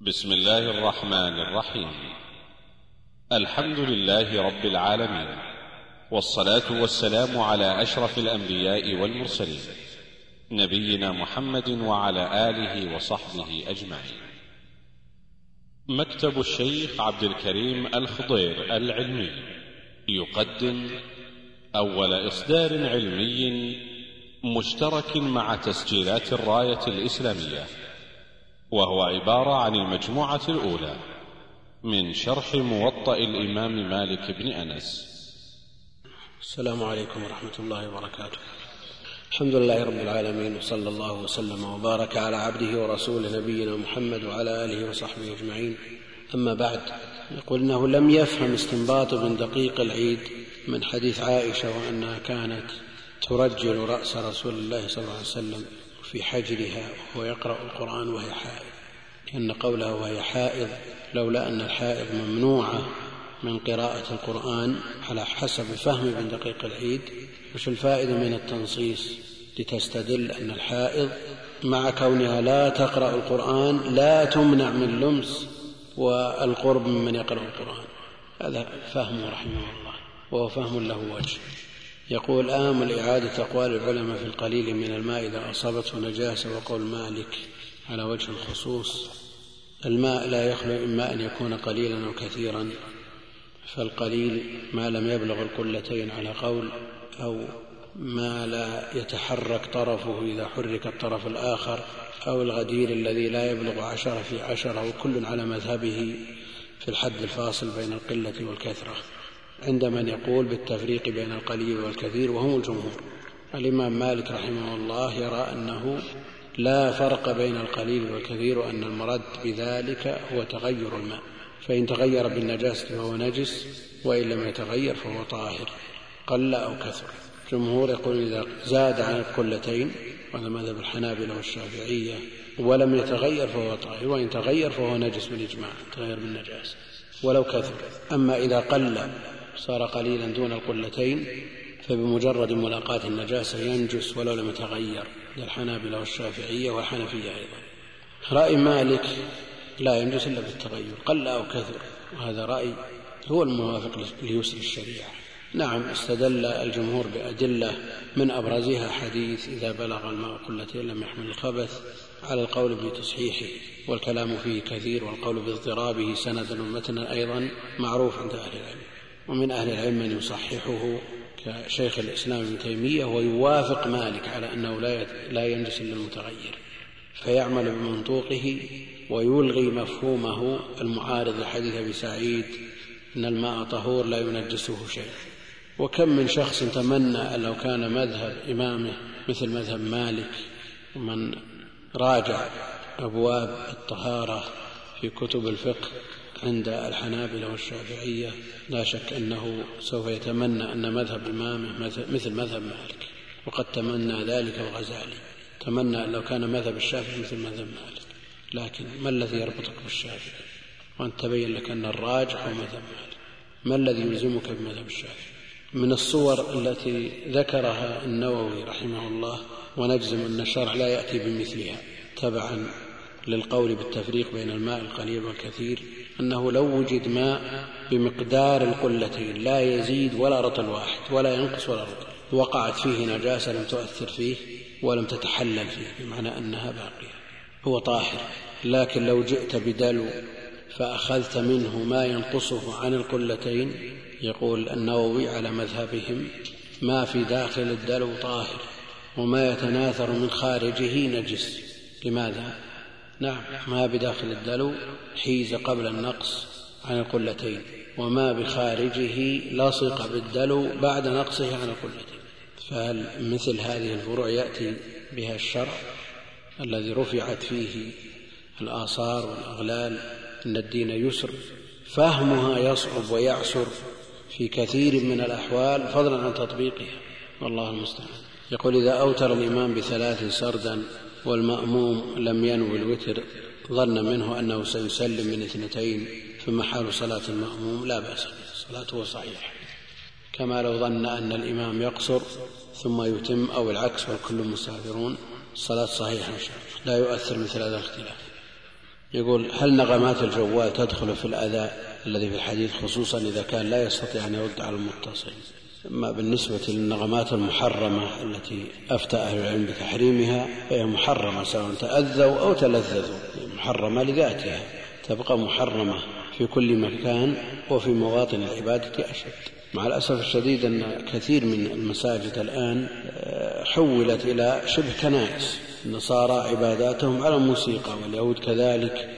بسم الله الرحمن الرحيم. الحمد لله رب العالمين والصلاة والسلام على أشرف الأنبياء والمرسلين نبينا محمد وعلى آله وصحبه أجمعين. مكتب الشيخ عبد الكريم الخضير العلمي يقدم أول إصدار علمي مشترك مع تسجيلات الراية الإسلامية. وهو عبارة عن المجموعة الأولى من شرح موطأ الإمام مالك بن أنس. السلام عليكم ورحمة الله وبركاته. الحمد لله رب العالمين وصلى الله وسلم وبارك على عبده ورسوله نبينا محمد وعلى آله وصحبه أجمعين. أما بعد يقول إنه لم يفهم استنباط ابن دقيق العيد من حديث عائشة وأنها كانت ترجل رأس رسول الله صلى الله عليه وسلم. في حجرها وهو يقرا القرآن وهي حائض. لأن قوله وهي حائض لولا أن الحائض ممنوعة من قراءة القرآن على حسب فهم ابن دقيق العيد وش الفائدة من التنصيص؟ لتستدل أن الحائض مع كونها لا تقرأ القرآن لا تمنع من لمس والقرب ممن يقرأ القرآن. هذا فهمه رحمه الله وهو فهم له وجه. يقول آمل إعادة أقوال العلماء في القليل من الماء إذا أصابته نجاسة وقول مالك على وجه الخصوص الماء لا يخلو إما أن يكون قليلا أو كثيرا فالقليل ما لم يبلغ القلتين على قول أو ما لا يتحرك طرفه إذا حرك الطرف الآخر أو الغدير الذي لا يبلغ عشرة في عشرة وكل على مذهبه في الحد الفاصل بين القلة والكثرة. عند من يقول بالتفريق بين القليل والكثير وهم الجمهور. الإمام مالك رحمه الله يرى أنه لا فرق بين القليل والكثير وأن المرد بذلك هو تغير الماء. فإن تغير بالنجاسة فهو نجس وإن لم يتغير فهو طاهر قل أو كثر. الجمهور يقول إذا زاد عن القلتين وهذا مذهب الحنابلة والشافعية ولم يتغير فهو طاهر وإن تغير فهو نجس بالإجماع تغير بالنجاسة ولو كثر. أما إذا قل صار قليلا دون القلتين فبمجرد ملاقاة النجاسة ينجس ولو لم يتغير. للحنابلة والشافعية والحنفية أيضا. رأي مالك لا ينجس إلا بالتغير قل أو كثر. وهذا رأي هو الموافق ليسر الشريعة. نعم استدل الجمهور بأدلة من أبرزها حديث إذا بلغ الماء قلتين لم يحمل الخبث على القول بتصحيحه. والكلام فيه كثير والقول باضطرابه سندا ومتنا أيضا معروف عند أهل العلم. ومن أهل العلم من يصححه كشيخ الإسلام ابن تيمية ويوافق مالك على أنه لا لا ينجس إلا المتغير فيعمل بمنطوقه ويلغي مفهومه المعارض لحديث أبي سعيد أن الماء طهور لا ينجسه شيء. وكم من شخص تمنى أن لو كان مذهب إمامه مثل مذهب مالك ومن راجع أبواب الطهارة في كتب الفقه عند الحنابلة والشافعية لا شك أنه سوف يتمنى أن مذهب إمامه مثل مذهب مالك وقد تمنى ذلك الغزالي. تمنى أن لو كان مذهب الشافعي مثل مذهب مالك. لكن ما الذي يربطك بالشافعي؟ وأنت تبين لك أن الراجح هو مذهب مالك. ما الذي يلزمك بمذهب الشافعي؟ من الصور التي ذكرها النووي رحمه الله ونجزم أن الشرع لا يأتي بمثلها تبعا للقول بالتفريق بين الماء القليل والكثير أنه لو وجد ماء بمقدار القلتين لا يزيد ولا رطل واحد ولا ينقص ولا رطل. وقعت فيه نجاسة لم تؤثر فيه ولم تتحلل فيه بمعنى أنها باقية. هو طاهر. لكن لو جئت بدلو فأخذت منه ما ينقصه عن القلتين يقول النووي على مذهبهم ما في داخل الدلو طاهر وما يتناثر من خارجه نجس. لماذا؟ نعم ما بداخل الدلو حيز قبل النقص عن القلتين وما بخارجه لصق بالدلو بعد نقصه عن القلتين فهل مثل هذه الفروع يأتي بها الشرع الذي رفعت فيه الآثار والأغلال إن الدين يسر؟ فهمها يصعب ويعسر في كثير من الأحوال فضلا عن تطبيقها والله المستعان. يقول إذا أوتر الإمام بثلاث سردا والمأموم لم ينوي الوتر ظن منه أنه سيسلم من اثنتين ثم حال صلاة المأموم لا بأس صلاته صحيحة كما لو ظن أن الإمام يقصر ثم يتم أو العكس والكل مسافرون الصلاة صحيحة لا يؤثر مثل هذا الاختلاف. يقول هل نغمات الجوال تدخل في الأذى الذي في الحديث خصوصا إذا كان لا يستطيع أن يرد على المتصل؟ أما بالنسبة للنغمات المحرمة التي أفتى أهل العلم بتحريمها فهي محرمة سواء تأذوا أو تلذذوا محرمة لذاتها تبقى محرمة في كل مكان وفي مواطن العبادة أشد. مع الأسف الشديد أن كثير من المساجد الآن آه، حولت إلى شبه كنائس. النصارى عباداتهم على الموسيقى واليهود كذلك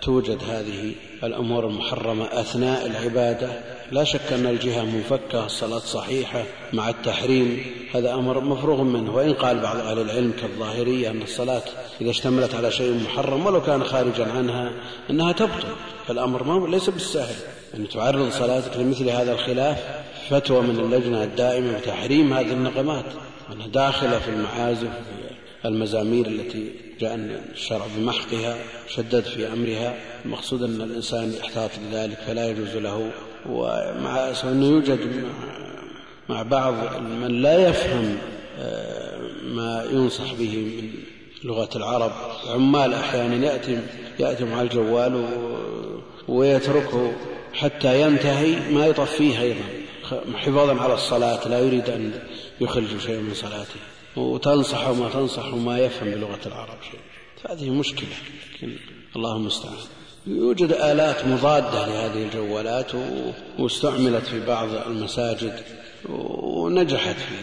فتوجد هذه الأمور المحرمة أثناء العبادة. لا شك أن الجهة منفكة الصلاة صحيحة مع التحريم هذا أمر مفروغ منه. وإن قال بعض أهل العلم كالظاهرية أن الصلاة إذا اشتملت على شيء محرم ولو كان خارجا عنها أنها تبطل. فالأمر ليس بالسهل أن تعرض صلاتك لمثل هذا الخلاف. فتوى من اللجنة الدائمة بتحريم هذه النغمات أنها داخلة في المعازف المزامير التي جاء الشرع بمحقها شدد في أمرها المقصود أن الإنسان يحتاط لذلك فلا يجوز له. ومع أنه يوجد مع بعض من لا يفهم آه، ما ينصح به من لغة العرب. عمال أحيانا يأتي يأتي مع الجوال ويتركه حتى ينتهي ما يطفيه أيضا. حفاظا على الصلاة لا يريد أن يخرج شيئا من صلاته. وتنصح وما تنصح وما يفهم بلغة العرب شيء. فهذه مشكلة لكن الله المستعان. يوجد آلات مضادة لهذه الجوالات واستعملت في بعض المساجد ونجحت في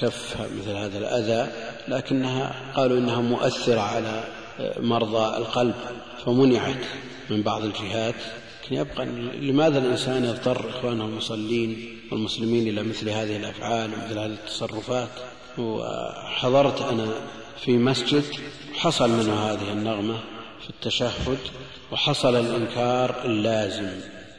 كف مثل هذا الأذى لكنها قالوا إنها مؤثرة على مرضى القلب فمنعت من بعض الجهات. لكن يبقى لماذا الإنسان يضطر إخوانه المصلين والمسلمين إلى مثل هذه الأفعال ومثل هذه التصرفات؟ وحضرت أنا في مسجد حصل منه هذه النغمة في التشهد وحصل الإنكار اللازم.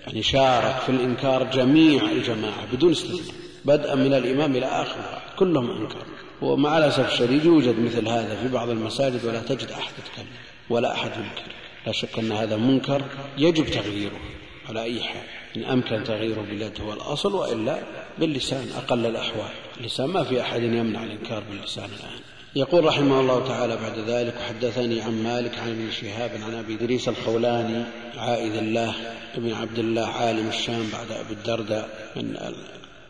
يعني شارك في الإنكار جميع الجماعة بدون استثناء. بدءا من الإمام إلى آخر واحد كلهم أنكر ومع الأسف الشديد يوجد مثل هذا في بعض المساجد ولا تجد أحد يتكلم ولا أحد ينكر. لا شك أن هذا منكر يجب تغييره على أي حال. إن أمكن تغييره باليد هو الأصل وإلا باللسان أقل الأحوال. اللسان ما في أحد يمنع الإنكار باللسان الآن. يقول رحمه الله تعالى بعد ذلك وحدثني عن مالك عن ابن شهاب عن أبي إدريس الخولاني عائذ الله بن عبد الله عالم الشام بعد أبي الدرداء من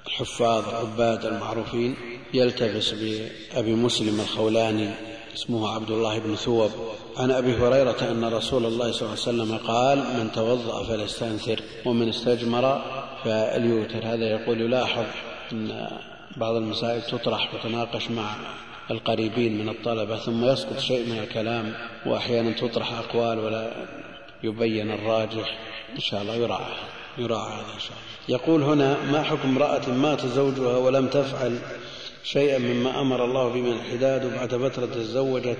الحفاظ العباد المعروفين يلتبس بأبي مسلم الخولاني اسمه عبد الله بن ثوب. عن أبي هريرة أن رسول الله صلى الله عليه وسلم قال من توضأ فليستنثر ومن استجمر فليوتر. هذا يقول يلاحظ أن بعض المسائل تطرح وتناقش مع القريبين من الطلبة ثم يسقط شيء من الكلام وأحيانا تطرح أقوال ولا يبين الراجح. إن شاء الله يراعى يراعى هذا إن شاء الله. يقول هنا ما حكم امرأة مات زوجها ولم تفعل شيئا مما أمر الله به من الحداد وبعد فترة تزوجت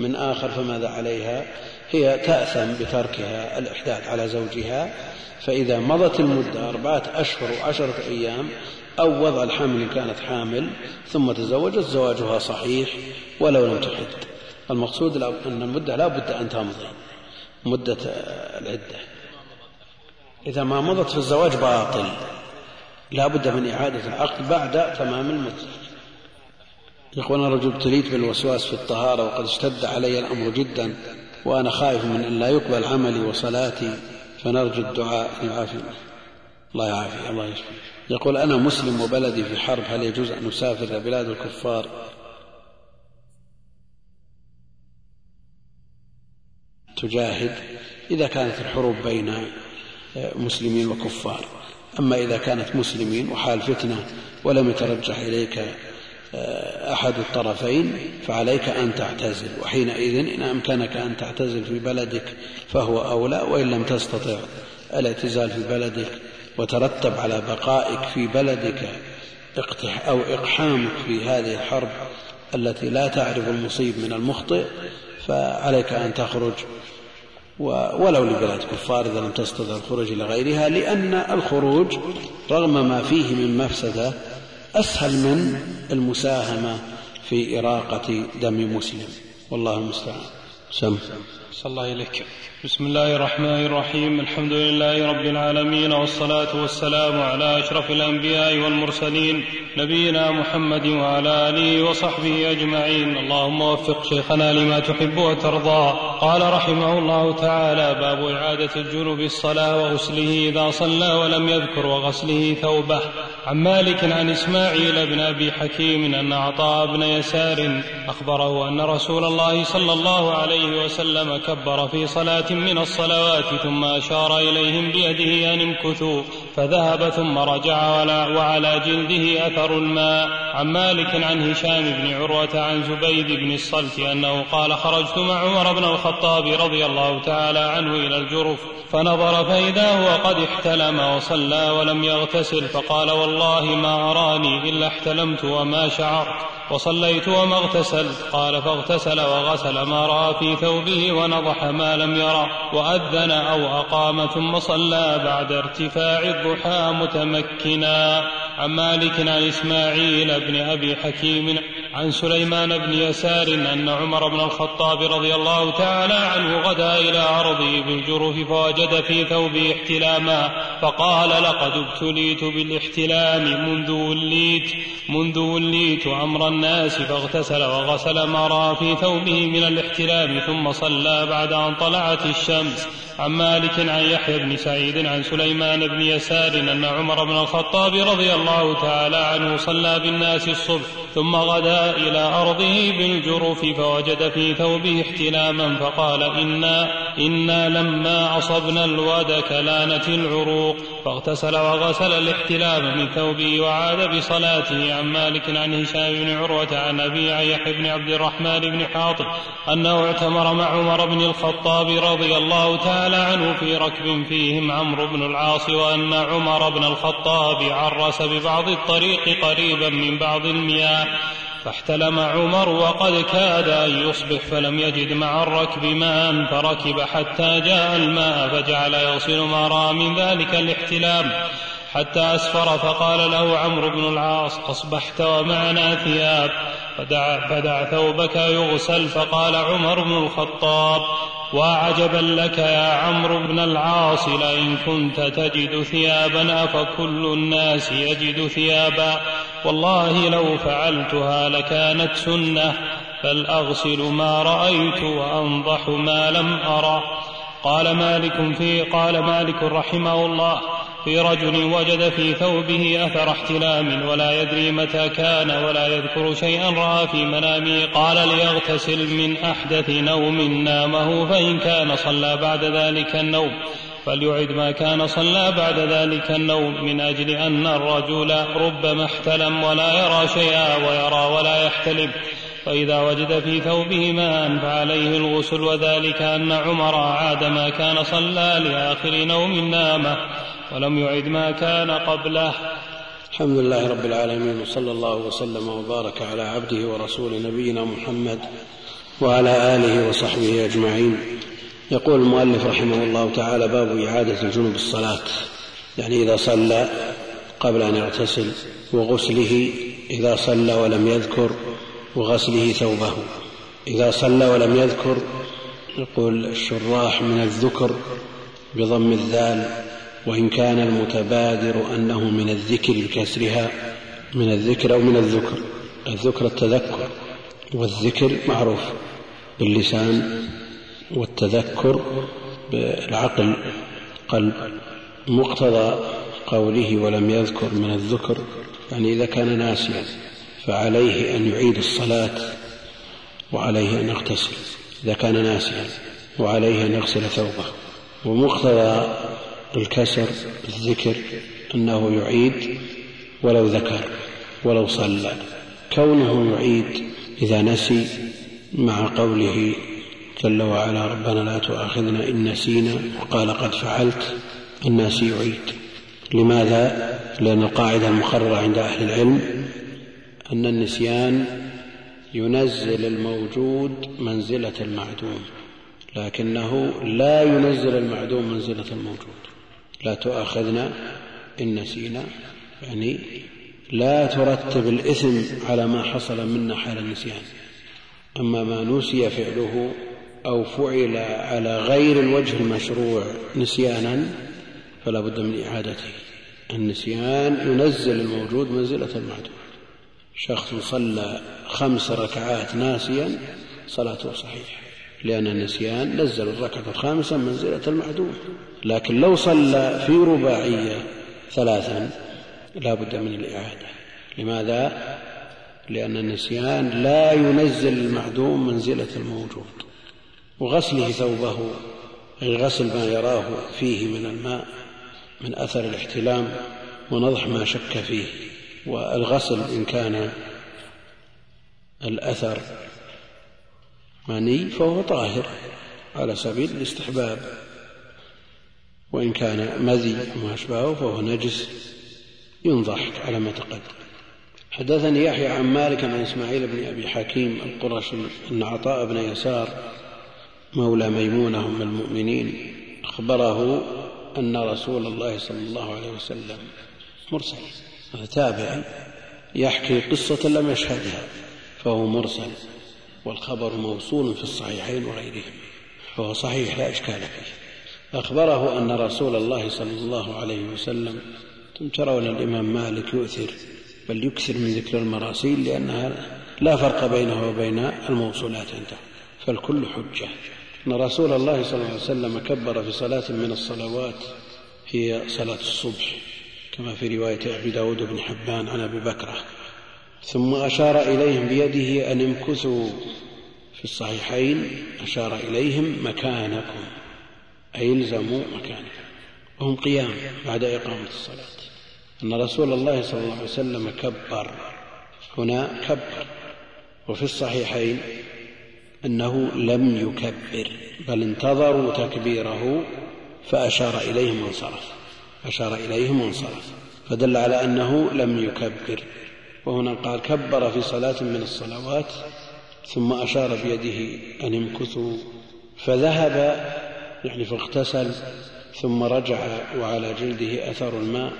من آخر فماذا عليها؟ هي تأثم بتركها الإحداث على زوجها فإذا مضت المدة أربعة أشهر وعشرة أيام أو وضع الحمل إن كانت حامل ثم تزوجت زواجها صحيح ولو لم تحد. المقصود أن المدة لا بد أن تمضي مدة العدة. إذا ما مضت في الزواج باطل لا بد من إعادة العقد بعد تمام المدة. يقول أنا رجل ابتليت بالوسواس في الطهارة وقد اشتد علي الأمر جدا وأنا خائف من أن لا يقبل عملي وصلاتي فنرجو الدعاء. يعافي. الله يعافي. الله يشفي. يقول أنا مسلم وبلدي في حرب هل يجوز أن أسافر إلى بلاد الكفار؟ تجاهد. إذا كانت الحروب بين مسلمين وكفار. أما إذا كانت مسلمين وحال فتنة ولم يترجح إليك أحد الطرفين فعليك أن تعتزل وحينئذ إن أمكنك أن تعتزل في بلدك فهو أولى وإن لم تستطع الاعتزال في بلدك وترتب على بقائك في بلدك أو إقحامك في هذه الحرب التي لا تعرف المصيب من المخطئ فعليك أن تخرج ولو لبلاد كفار إذا لم تستطع الخروج إلى غيرها لأن الخروج رغم ما فيه من مفسدة أسهل من المساهمة في إراقة دم مسلم. والله المستعان. سم. صلى الله إليك بسم الله الرحمن الرحيم. الحمد لله رب العالمين والصلاة والسلام على أشرف الأنبياء والمرسلين نبينا محمد وعلى آله وصحبه أجمعين. اللهم وفق شيخنا لما تحب وترضى. قال رحمه الله تعالى باب إعادة الجنوب الصلاة وغسله إذا صلى ولم يذكر وغسله ثوبه. عن مالك عن إسماعيل بن أبي حكيم أن عطاء بن يسار أخبره أن رسول الله صلى الله عليه وسلم كبر في صلاة من الصلوات ثم أشار إليهم بيده أن امكثوا. فذهب ثم رجع وعلى جلده أثر الماء. عن مالك عن هشام بن عروة عن زبيد بن الصلت أنه قال خرجت مع عمر بن الخطاب رضي الله تعالى عنه إلى الجرف فنظر فإذا هو قد احتلم وصلى ولم يغتسل فقال والله ما أراني إلا احتلمت وما شعرت وصليت وما اغتسلت. قال فاغتسل وغسل ما رأى في ثوبه ونضح ما لم يرى وأذن أو أقام ثم صلى بعد ارتفاع الضحى متمكنا عن مالك عن إسماعيل بن أبي حكيم عن سليمان بن يسار أن عمر بن الخطاب رضي الله تعالى عنه غدا إلى أرضه بالجرف فوجد في ثوبه احتلاما فقال لقد ابتليت بالاحتلام منذ وليت منذ وليت أمر الناس فاغتسل وغسل ما رأى في ثوبه من الاحتلام ثم صلى بعد أن طلعت الشمس. عن مالك عن يحيى بن سعيد عن سليمان بن يسار أن عمر بن الخطاب رضي الله تعالى عنه صلى بالناس الصبح ثم غدا إلى أرضه بالجرف فوجد في ثوبه احتلاما فقال إنا إنا لما أصبنا الواد كلانة العروق فاغتسل وغسل الاحتلام من ثوبه وعاد بصلاته عن مالك عن هشام بن عروة عن أبي عن يحيى بن عبد الرحمن بن حاطب أنه اعتمر مع عمر بن الخطاب رضي الله تعالى عنه في ركب فيهم عمرو بن العاص وأن عمر بن الخطاب عرس ببعض الطريق قريبا من بعض المياه فاحتلم عمر وقد كاد أن يصبح فلم يجد مع الركب ماء فركب حتى جاء الماء فجعل يغسل ما رأى من ذلك الاحتلام. حتى أسفر فقال له عمرو بن العاص أصبحت ومعنا ثياب. فدع, فدع ثوبك يغسل فقال عمر بن الخطاب وعجبا لك يا عمرو بن العاص لئن كنت تجد ثيابا أفكل الناس يجد ثيابا. والله لو فعلتها لكانت سنة بل أغسل ما رأيت وأنضح ما لم أرى. قال مالك في قال مالك رحمه الله في رجل وجد في ثوبه أثر احتلام ولا يدري متى كان ولا يذكر شيئا رأى في منامه. قال ليغتسل من أحدث نوم نامه فإن كان صلى بعد ذلك النوم. فليعد ما كان صلى بعد ذلك النوم من أجل أن الرجل ربما احتلم ولا يرى شيئا ويرى ولا يحتلم. فإذا وجد في ثوبه ماء فعليه الغسل وذلك أن عمر عاد ما كان صلى لآخر نوم نامه. ولم يعد ما كان قبله. الحمد لله رب العالمين وصلى الله وسلم وبارك على عبده ورسول نبينا محمد وعلى آله وصحبه أجمعين. يقول المؤلف رحمه الله تعالى باب إعادة الجنوب الصلاة. يعني إذا صلى قبل أن يغتسل وغسله إذا صلى ولم يذكر وغسله ثوبه. إذا صلى ولم يذكر يقول الشراح من الذكر بضم الذال. وإن كان المتبادر أنه من الذكر بكسرها من الذكر أو من الذكر. الذكر التذكر والذكر معروف باللسان والتذكر بالعقل قلب. مقتضى قوله ولم يذكر من الذكر يعني إذا كان ناسيا فعليه أن يعيد الصلاة وعليه أن يغتسل. إذا كان ناسيا وعليه أن يغسل ثوبه. ومقتضى الكسر الذكر أنه يعيد ولو ذكر ولو صلى. كونه يعيد إذا نسي مع قوله جل وعلا ربنا لا تؤاخذنا إن نسينا وقال قد فعلت الناس يعيد. لماذا؟ لأن القاعدة المقررة عند أهل العلم أن النسيان ينزل الموجود منزلة المعدوم لكنه لا ينزل المعدوم منزلة الموجود. لا تؤاخذنا إن نسينا. يعني لا ترتب الإثم على ما حصل منا حال النسيان. أما ما نسي فعله أو فعل على غير الوجه المشروع نسيانا فلا بد من إعادته. النسيان ينزل الموجود منزلة المعدوم. شخص صلى خمس ركعات ناسيا صلاته صحيحة. لأن النسيان نزل الركعة الخامسة منزلة المعدوم. لكن لو صلى في رباعية ثلاثا لا بد من الإعادة. لماذا؟ لأن النسيان لا ينزل المعدوم منزلة الموجود. وغسله ثوبه أي غسل ما يراه فيه من الماء من أثر الاحتلام ونضح ما شك فيه. والغسل إن كان الأثر مني فهو طاهر على سبيل الاستحباب. وإن كان مذي وما أشبهه فهو نجس ينضح على ما تقدم. حدثني يحيى عن مالك عن إسماعيل بن أبي حكيم القرشي أن عطاء بن يسار مولى ميمونة أم المؤمنين أخبره أن رسول الله صلى الله عليه وسلم مرسل هذا تابع يحكي قصة لم يشهدها فهو مرسل. والخبر موصول في الصحيحين وغيرهم فهو صحيح لا إشكال فيه. أخبره أن رسول الله صلى الله عليه وسلم ترون الإمام مالك يؤثر بل يكثر من ذكر المراسيل لأنها لا فرق بينه وبين الموصولات عنده فالكل حجة. أن رسول الله صلى الله عليه وسلم كبر في صلاة من الصلوات هي صلاة الصبح كما في رواية أبي داود بن حبان عن أبي بكرة ثم أشار إليهم بيده أن امكثوا في الصحيحين أشار إليهم مكانكم أي الزموا مكانكم وهم قيام بعد إقامة الصلاة. أن رسول الله صلى الله عليه وسلم كبر هنا كبر وفي الصحيحين أنه لم يكبر بل انتظروا تكبيره فأشار إليهم وانصرف أشار إليهم وانصرف فدل على أنه لم يكبر. وهنا قال كبر في صلاة من الصلوات ثم أشار بيده أن امكثوا فذهب يعني فاغتسل ثم رجع وعلى جلده أثر الماء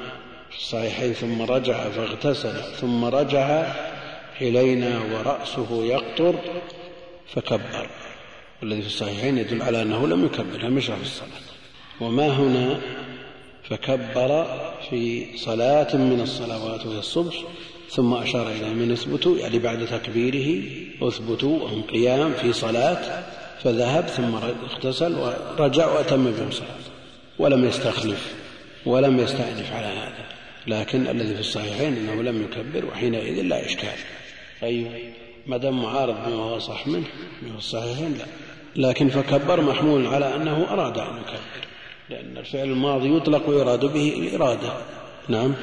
في الصحيحين ثم رجع فاغتسل ثم رجع إلينا ورأسه يقطر فكبر والذي في الصحيحين يدل على أنه لم يكبر لم يشرع في الصلاة. وما هنا؟ فكبر في صلاة من الصلوات وهي الصبح ثم أشار إلى من اثبتوا يعني بعد تكبيره اثبتوا وهم قيام في صلاة فذهب ثم اغتسل ورجع وأتم بهم صلاة. ولم يستخلف ولم يستأنف على هذا. لكن الذي في الصحيحين إنه لم يكبر وحينئذ لا اشكال أيوه ما دام معارض بما هو صح منه من الصحيحين لا. لكن فكبر محمول على أنه أراد أن يكبر لأن الفعل الماضي يطلق ويراد به الإرادة. نعم.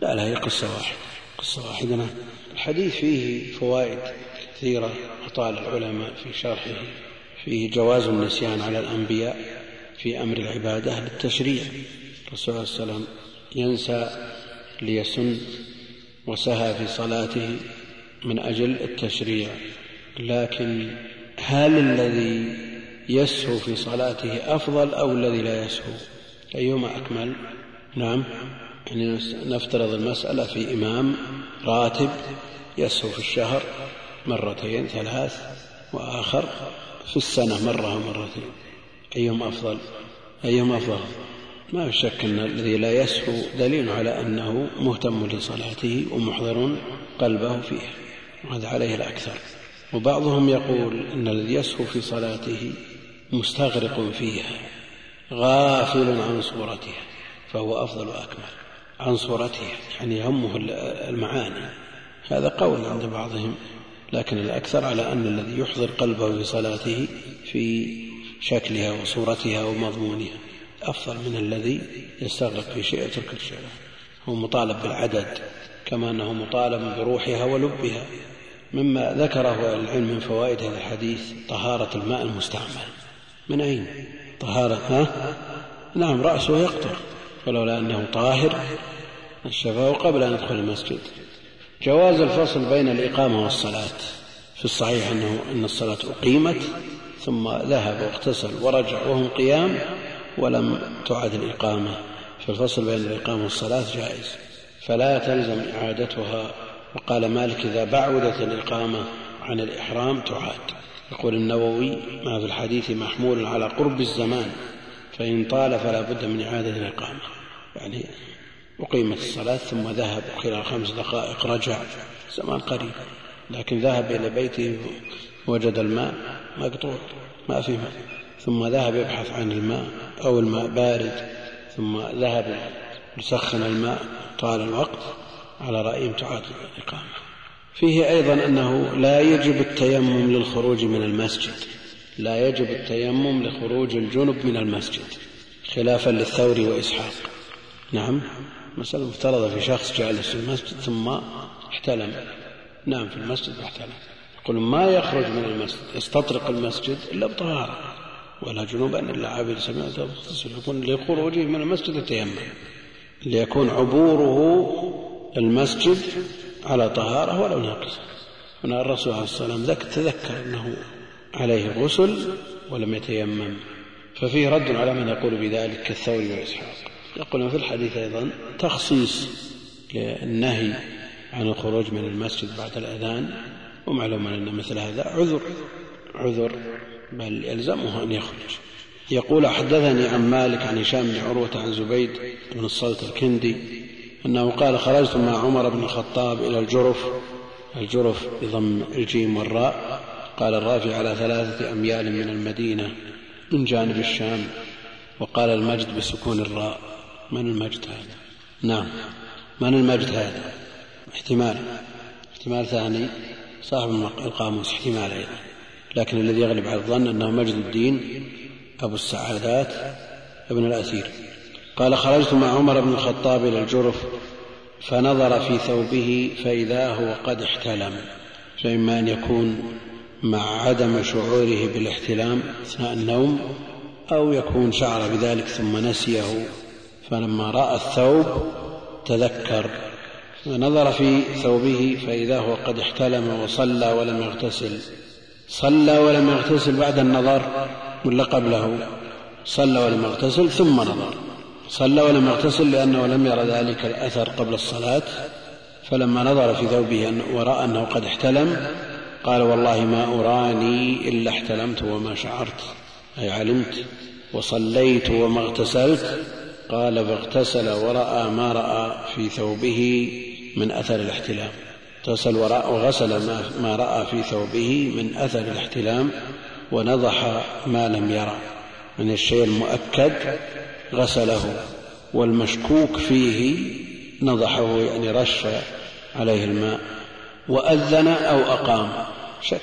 لا لا هي قصة واحدة. قصه واحدة. نعم الحديث فيه فوائد كثيرة أطال العلماء في شرحه. فيه جواز النسيان على الأنبياء في أمر العبادة للتشريع. الرسول عليه السلام ينسى ليسن وسهى في صلاته من أجل التشريع. لكن هل الذي يسهو في صلاته أفضل أو الذي لا يسهو؟ أيهما أكمل؟ نعم. يعني نفترض المسألة في إمام راتب يسهو في الشهر مرتين ثلاث وآخر في السنة مرة ومرتين أيهم أفضل؟ أيهم أفضل؟ ما في شك أن الذي لا يسهو دليل على أنه مهتم لصلاته ومحضر قلبه فيها وهذا عليه الأكثر. وبعضهم يقول أن الذي يسهو في صلاته مستغرق فيها غافل عن صورتها فهو أفضل وأكمل. عن صورتها يعني يهمه المعاني. هذا قول عند بعضهم لكن الأكثر على أن الذي يحضر قلبه في صلاته في شكلها وصورتها ومضمونها أفضل من الذي يستغرق في شيء يترك الشيء. هو مطالب بالعدد كما أنه مطالب بروحها ولبها مما ذكره العلم من فوائد هذا الحديث طهارة الماء المستعمل. من أين؟ طهارة ها؟ نعم رأسه يقطر. ولولا أنه طاهر نشفه قبل أن يدخل المسجد. جواز الفصل بين الإقامة والصلاة. في الصحيح أنه أن الصلاة أقيمت ثم ذهب واغتسل ورجع وهم قيام ولم تعد الإقامة. فالفصل بين الإقامة والصلاة جائز. فلا تلزم إعادتها. وقال مالك إذا بعدت الإقامة عن الإحرام تعاد. يقول النووي ما في الحديث محمول على قرب الزمان. فإن طال فلا بد من إعادة الإقامة. يعني أقيمت الصلاة ثم ذهب خلال خمس دقائق رجع زمان قريب. لكن ذهب إلى بيته وجد الماء مقطوع ما في ماء. ثم ذهب يبحث عن الماء أو الماء بارد. ثم ذهب يسخن الماء. طال الوقت على رأيهم تعاد الإقامة. فيه أيضا أنه لا يجب التيمم للخروج من المسجد. لا يجب التيمم لخروج الجنب من المسجد خلافا للثوري وإسحاق. نعم مسألة مفترضة في شخص جالس في المسجد ثم احتلم. نام في المسجد واحتلم يقول ما يخرج من المسجد يستطرق المسجد إلا بطهارة ولا جنوبا إلا عابر سمعت يكون لخروجه من المسجد يتيمم ليكون عبوره المسجد على طهارة ولو ناقصة. هنا الرسول عليه الصلاة والسلام تذكر أنه عليه غسل ولم يتيمم. ففيه رد على من يقول بذلك كالثوري وإسحاق. يقولون في الحديث أيضا تخصيص للنهي عن الخروج من المسجد بعد الأذان ومعلوم أن مثل هذا عذر عذر بل يلزمه أن يخرج. يقول حدثني عن مالك عن هشام بن عروة عن زبيد بن الصلت الكندي أنه قال خرجت مع عمر بن الخطاب إلى الجرف الجرف بضم الجيم والراء قال الرافع على ثلاثة أميال من المدينة من جانب الشام وقال المجد بسكون الراء. من المجد هذا؟ نعم. من المجد هذا؟ احتمال. احتمال ثاني صاحب القاموس. احتمال أيضا. لكن الذي يغلب على الظن أنه مجد الدين أبو السعادات ابن الأثير. قال خرجت مع عمر بن الخطاب إلى الجرف فنظر في ثوبه فإذا هو قد احتلم فإما أن يكون مع عدم شعوره بالاحتلام أثناء النوم أو يكون شعر بذلك ثم نسيه فلما رأى الثوب تذكر ونظر في ثوبه فإذا هو قد احتلم وصلى ولم يغتسل. صلى ولم يغتسل بعد النظر ولا قبله؟ صلى ولم يغتسل ثم نظر. صلى ولم يغتسل لأنه لم ير ذلك الأثر قبل الصلاة فلما نظر في ثوبه ورأى أنه قد احتلم قال والله ما أراني إلا احتلمت وما شعرت أي علمت وصليت وما اغتسلت. قال فاغتسل ورأى ما رأى في ثوبه من أثر الاحتلام. اغتسل وغسل ما رأى في ثوبه من أثر الاحتلام ونضح ما لم يرى. من الشيء المؤكد غسله والمشكوك فيه نضحه يعني رش عليه الماء وأذن أو أقام. شك.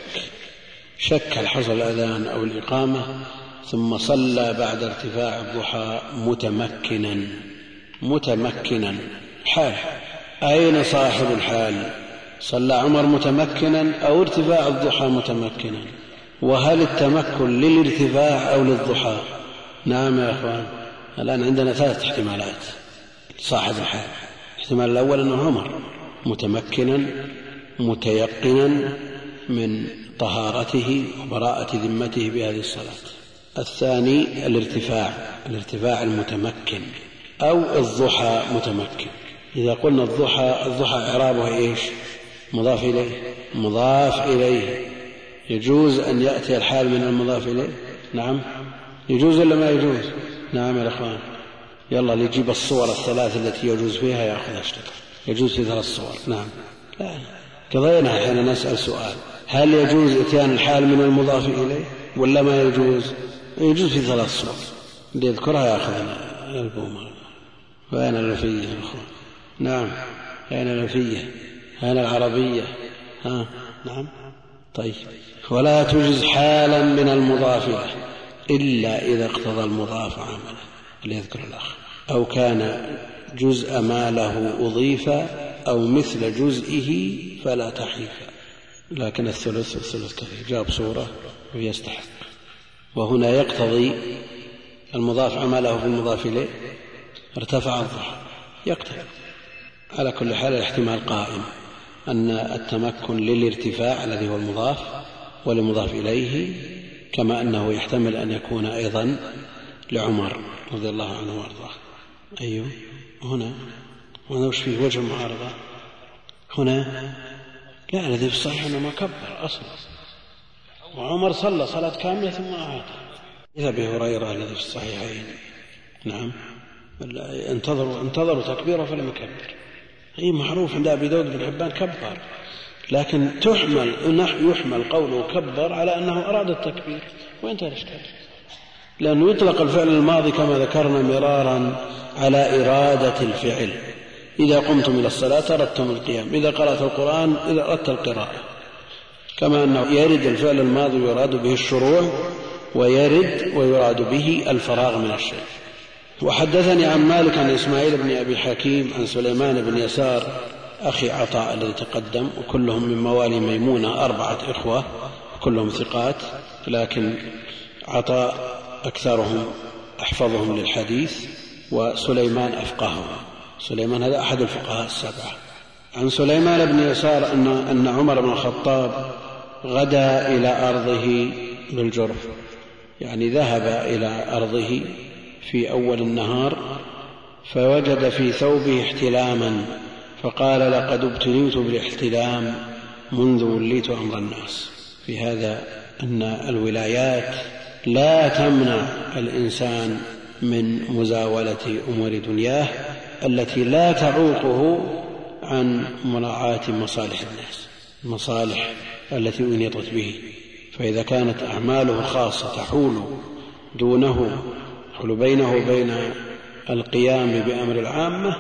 شك هل حصل الأذان أو الإقامة ثم صلى بعد ارتفاع الضحى متمكنا. متمكنا. حال. أين صاحب الحال؟ صلى عمر متمكنا أو ارتفاع الضحى متمكنا؟ وهل التمكن للارتفاع أو للضحى؟ نعم يا أخوان. الآن عندنا ثلاث احتمالات. صاحب الحال. الاحتمال الأول أنه عمر. متمكنا متيقنا من طهارته وبراءة ذمته بهذه الصلاة. الثاني الارتفاع الارتفاع المتمكن أو الضحى متمكن. إذا قلنا الضحى الضحى إعرابها إيش؟ مضاف إليه؟ مضاف إليه. يجوز أن يأتي الحال من المضاف إليه؟ نعم. يجوز ولا ما يجوز؟ نعم يا إخوان. يلا اللي يجيب الصور الثلاث التي يجوز فيها يأخذ اشتغل يجوز في ثلاث صور نعم. لا. قضينا حين نسأل سؤال. هل يجوز إتيان الحال من المضاف إليه ولا ما يجوز؟ يجوز في ثلاث صور. اللي يذكرها ياخذ الرفية يا اخوان نعم. أين الرفية؟ أين العربية؟ ها؟ نعم. طيب. ولا تجز حالا من المضاف له إلا إذا اقتضى المضاف عملا. ليذكر الأخ. أو كان جزء ما له أضيف أو مثل جزئه فلا تحيف. لكن الثلث الثلث كثير جاب صورة ويستحق. وهنا يقتضي المضاف عمله في المضاف إليه. ارتفع الضحى يقتضي. على كل حال الاحتمال قائم أن التمكن للارتفاع الذي هو المضاف والمضاف إليه كما أنه يحتمل أن يكون أيضا لعمر رضي الله عنه وأرضاه. أيوه. هنا. هنا وش فيه؟ وجه المعارضة. هنا لا الذي في الصحيح أنه ما كبر أصلا. وعمر صلى صلاة كاملة ثم أعاد. إذا أبي هريرة الذي في الصحيحين. نعم. انتظروا انتظروا تكبيره فلم يكبر. أي معروف عند أبي داود بن حبان كبر. لكن تحمل يحمل قوله كبر على أنه أراد التكبير. وانتهى الاشكال لأنه يطلق الفعل الماضي كما ذكرنا مرارا على إرادة الفعل. إذا قمتم إلى الصلاة أردتم القيام إذا قرأت القرآن إذا أردت القراءة. كما أنه يرد الفعل الماضي يراد به الشروع ويرد ويراد به الفراغ من الشيء. وحدثني عن مالك عن إسماعيل بن أبي حكيم عن سليمان بن يسار أخي عطاء الذي تقدم وكلهم من موالي ميمونة أربعة إخوة كلهم ثقات لكن عطاء أكثرهم أحفظهم للحديث وسليمان أفقههم. سليمان هذا أحد الفقهاء السبعة. عن سليمان بن يسار أن, أن عمر بن الخطاب غدا إلى أرضه بالجرف. يعني ذهب إلى أرضه في أول النهار فوجد في ثوبه احتلاما فقال لقد ابتليت بالاحتلام منذ وليت أمر الناس. في هذا أن الولايات لا تمنع الإنسان من مزاولة أمور دنياه التي لا تعوقه عن مراعاة مصالح الناس المصالح التي أنيطت به. فإذا كانت أعماله الخاصة تحول دونه يحول بينه وبين القيام بأمر العامة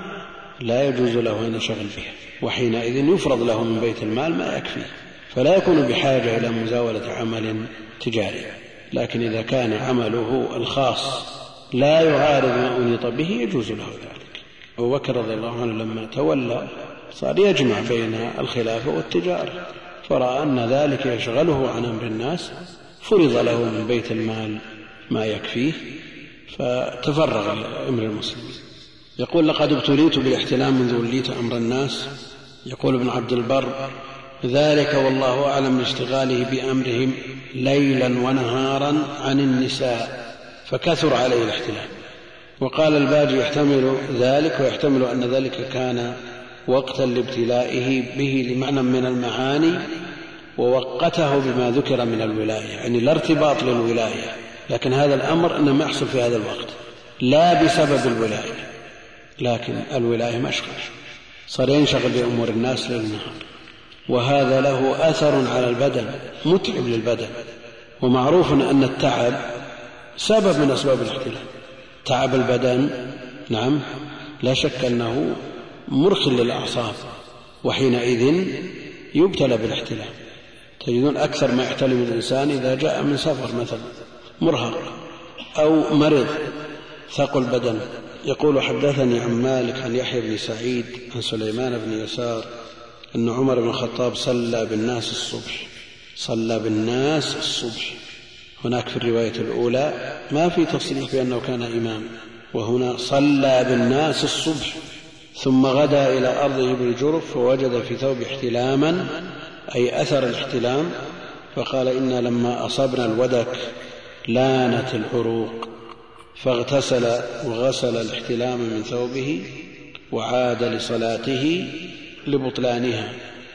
لا يجوز له أن يشغل بها. وحينئذ يفرض له من بيت المال ما يكفيه فلا يكون بحاجة إلى مزاولة عمل تجاري. لكن إذا كان عمله الخاص لا يعارض ما أنيط به يجوز له ذلك. أبو بكر رضي الله عنه لما تولى صار يجمع بين الخلافة والتجارة فرأى أن ذلك يشغله عن أمر الناس فرض له من بيت المال ما يكفيه فتفرغ لأمر المسلمين. يقول لقد ابتليت بالاحتلام منذ وليت أمر الناس. يقول ابن عبد البر ذلك والله أعلم لاشتغاله بأمرهم ليلا ونهارا عن النساء فكثر عليه الاحتلام. وقال الباجي يحتمل ذلك ويحتمل أن ذلك كان وقتا لابتلائه به لمعنى من المعاني ووقته بما ذكر من الولاية يعني لا ارتباط للولاية لكن هذا الأمر إنما يحصل في هذا الوقت لا بسبب الولاية لكن الولاية مشغلة صار ينشغل بأمور الناس ليل نهار وهذا له أثر على البدن متعب للبدن ومعروف أن التعب سبب من أسباب الاحتلال. تعب البدن نعم لا شك أنه مرخ للأعصاب وحينئذ يبتلى بالاحتلال. تجدون أكثر ما يحتلم الإنسان إذا جاء من سفر مثلا مرهق أو مرض ثقل بدن يقول حدثني عن مالك عن يحيى بن سعيد عن سليمان بن يسار أن عمر بن الخطاب صلى بالناس الصبح صلى بالناس الصبح. هناك في الرواية الأولى ما في تصريح بأنه كان إمام وهنا صلى بالناس الصبح ثم غدا إلى أرضه بالجرف فوجد في ثوب احتلاما أي أثر الاحتلام فقال إنا لما أصبنا الودك لانت العروق فاغتسل وغسل الاحتلام من ثوبه وعاد لصلاته لبطلانها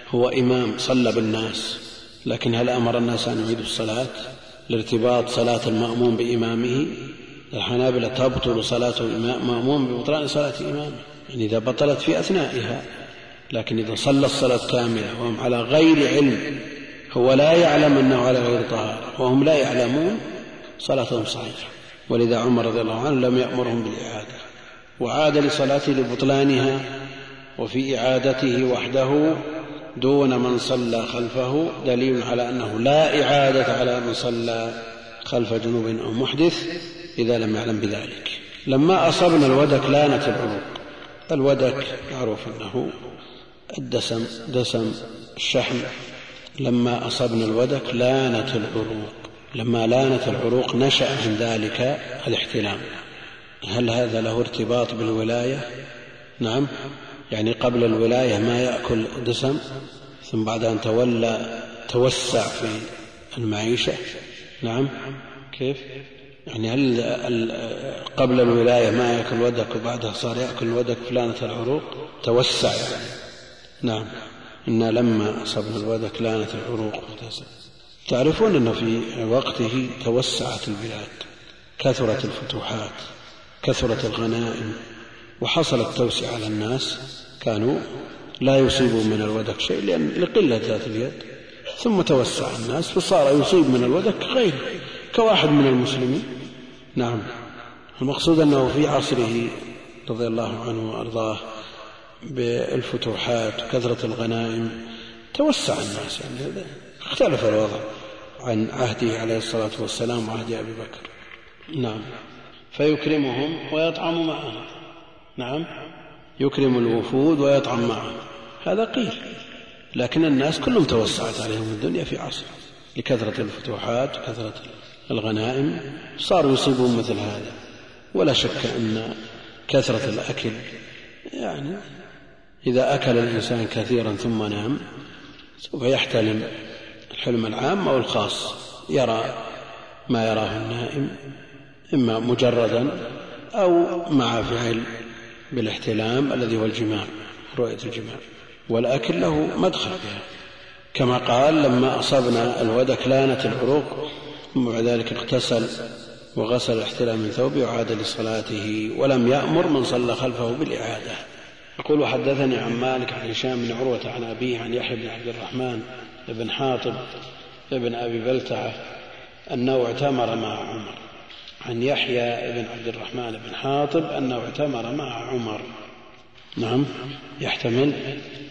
هو إمام صلى بالناس لكن هل أمر الناس أن يعيدوا الصلاة؟ لارتباط صلاة المأموم بإمامه. الحنابلة تبطل صلاة المأموم ببطلان صلاة إمامه يعني إذا بطلت في أثنائها لكن إذا صلى الصلاة كاملة وهم على غير علم هو لا يعلم أنه على غير طهارة وهم لا يعلمون صلاتهم صحيحة. ولذا عمر رضي الله عنه لم يأمرهم بالإعادة. وعاد لصلاته لبطلانها وفي إعادته وحده دون من صلى خلفه دليل على أنه لا إعادة على من صلى خلف جنوب أو محدث إذا لم يعلم بذلك. لما أصبنا الودك لانت العروق. الودك معروف أنه الدسم دسم الشحم. لما أصبنا الودك لانت العروق. لما لانت العروق نشأ من ذلك الاحتلام. هل هذا له ارتباط بالولاية؟ نعم. يعني قبل الولاية ما يأكل دسم ثم بعد أن تولى توسع في المعيشة. نعم. كيف؟ يعني هل قبل الولاية ما يأكل ودك وبعدها صار يأكل ودك فلانة العروق؟ توسع يعني. نعم. إنا لما أصبنا الودك لانت العروق. تعرفون أن في وقته توسعت البلاد كثرت الفتوحات كثرت الغنائم. وحصلت توسعة على الناس كانوا لا يصيبون من الودك شيء لأن لقلة ذات اليد. ثم توسع الناس فصار يصيب من الودك غيره كواحد من المسلمين. نعم. المقصود أنه في عصره رضي الله عنه وأرضاه بالفتوحات وكثرة الغنائم توسع الناس. يعني اختلف الوضع عن عهده عليه الصلاة والسلام وعهد أبي بكر. نعم. فيكرمهم ويطعم معهم. نعم. يكرم الوفود ويطعم معهم هذا قيل. لكن الناس كلهم توسعت عليهم الدنيا في عصر. لكثرة الفتوحات وكثرة الغنائم صاروا يصيبون مثل هذا. ولا شك أن كثرة الأكل يعني إذا أكل الإنسان كثيرا ثم نام سوف يحتلم الحلم العام أو الخاص. يرى ما يراه النائم إما مجردا أو مع فعل بالاحتلام الذي هو الجماع رؤية الجماع والأكل له مدخل فيها. كما قال لما أصبنا الودك لانت العروق ثم بعد ذلك اغتسل وغسل الاحتلام من ثوبه وعاد لصلاته ولم يأمر من صلى خلفه بالإعادة. يقول حدثني عن مالك عن هشام بن عروة عن أبيه عن يحيى بن عبد الرحمن بن حاطب بن أبي بلتعة أنه اعتمر مع عمر. عن يحيى بن عبد الرحمن بن حاطب أنه اعتمر مع عمر. نعم. يحتمل.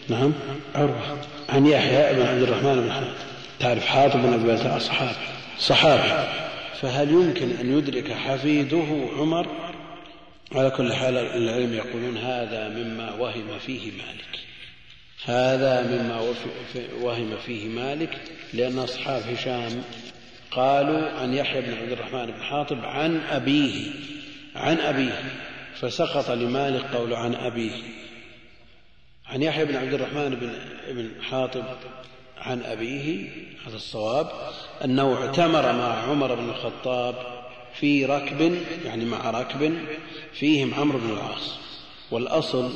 نعم. عروة. عن يحيى بن عبد الرحمن بن حاطب. تعرف حاطب بن أبي صحابي. صحابي. فهل يمكن أن يدرك حفيده عمر؟ على كل حال العلم يقولون هذا مما وهم فيه مالك. هذا مما وهم فيه مالك لأن أصحاب هشام قالوا عن يحيى بن عبد الرحمن بن حاطب عن أبيه عن أبيه فسقط لمالك قول عن أبيه. عن يحيى بن عبد الرحمن بن حاطب عن أبيه هذا الصواب أنه اعتمر مع عمر بن الخطاب في ركب يعني مع ركب فيهم عمرو بن العاص. والأصل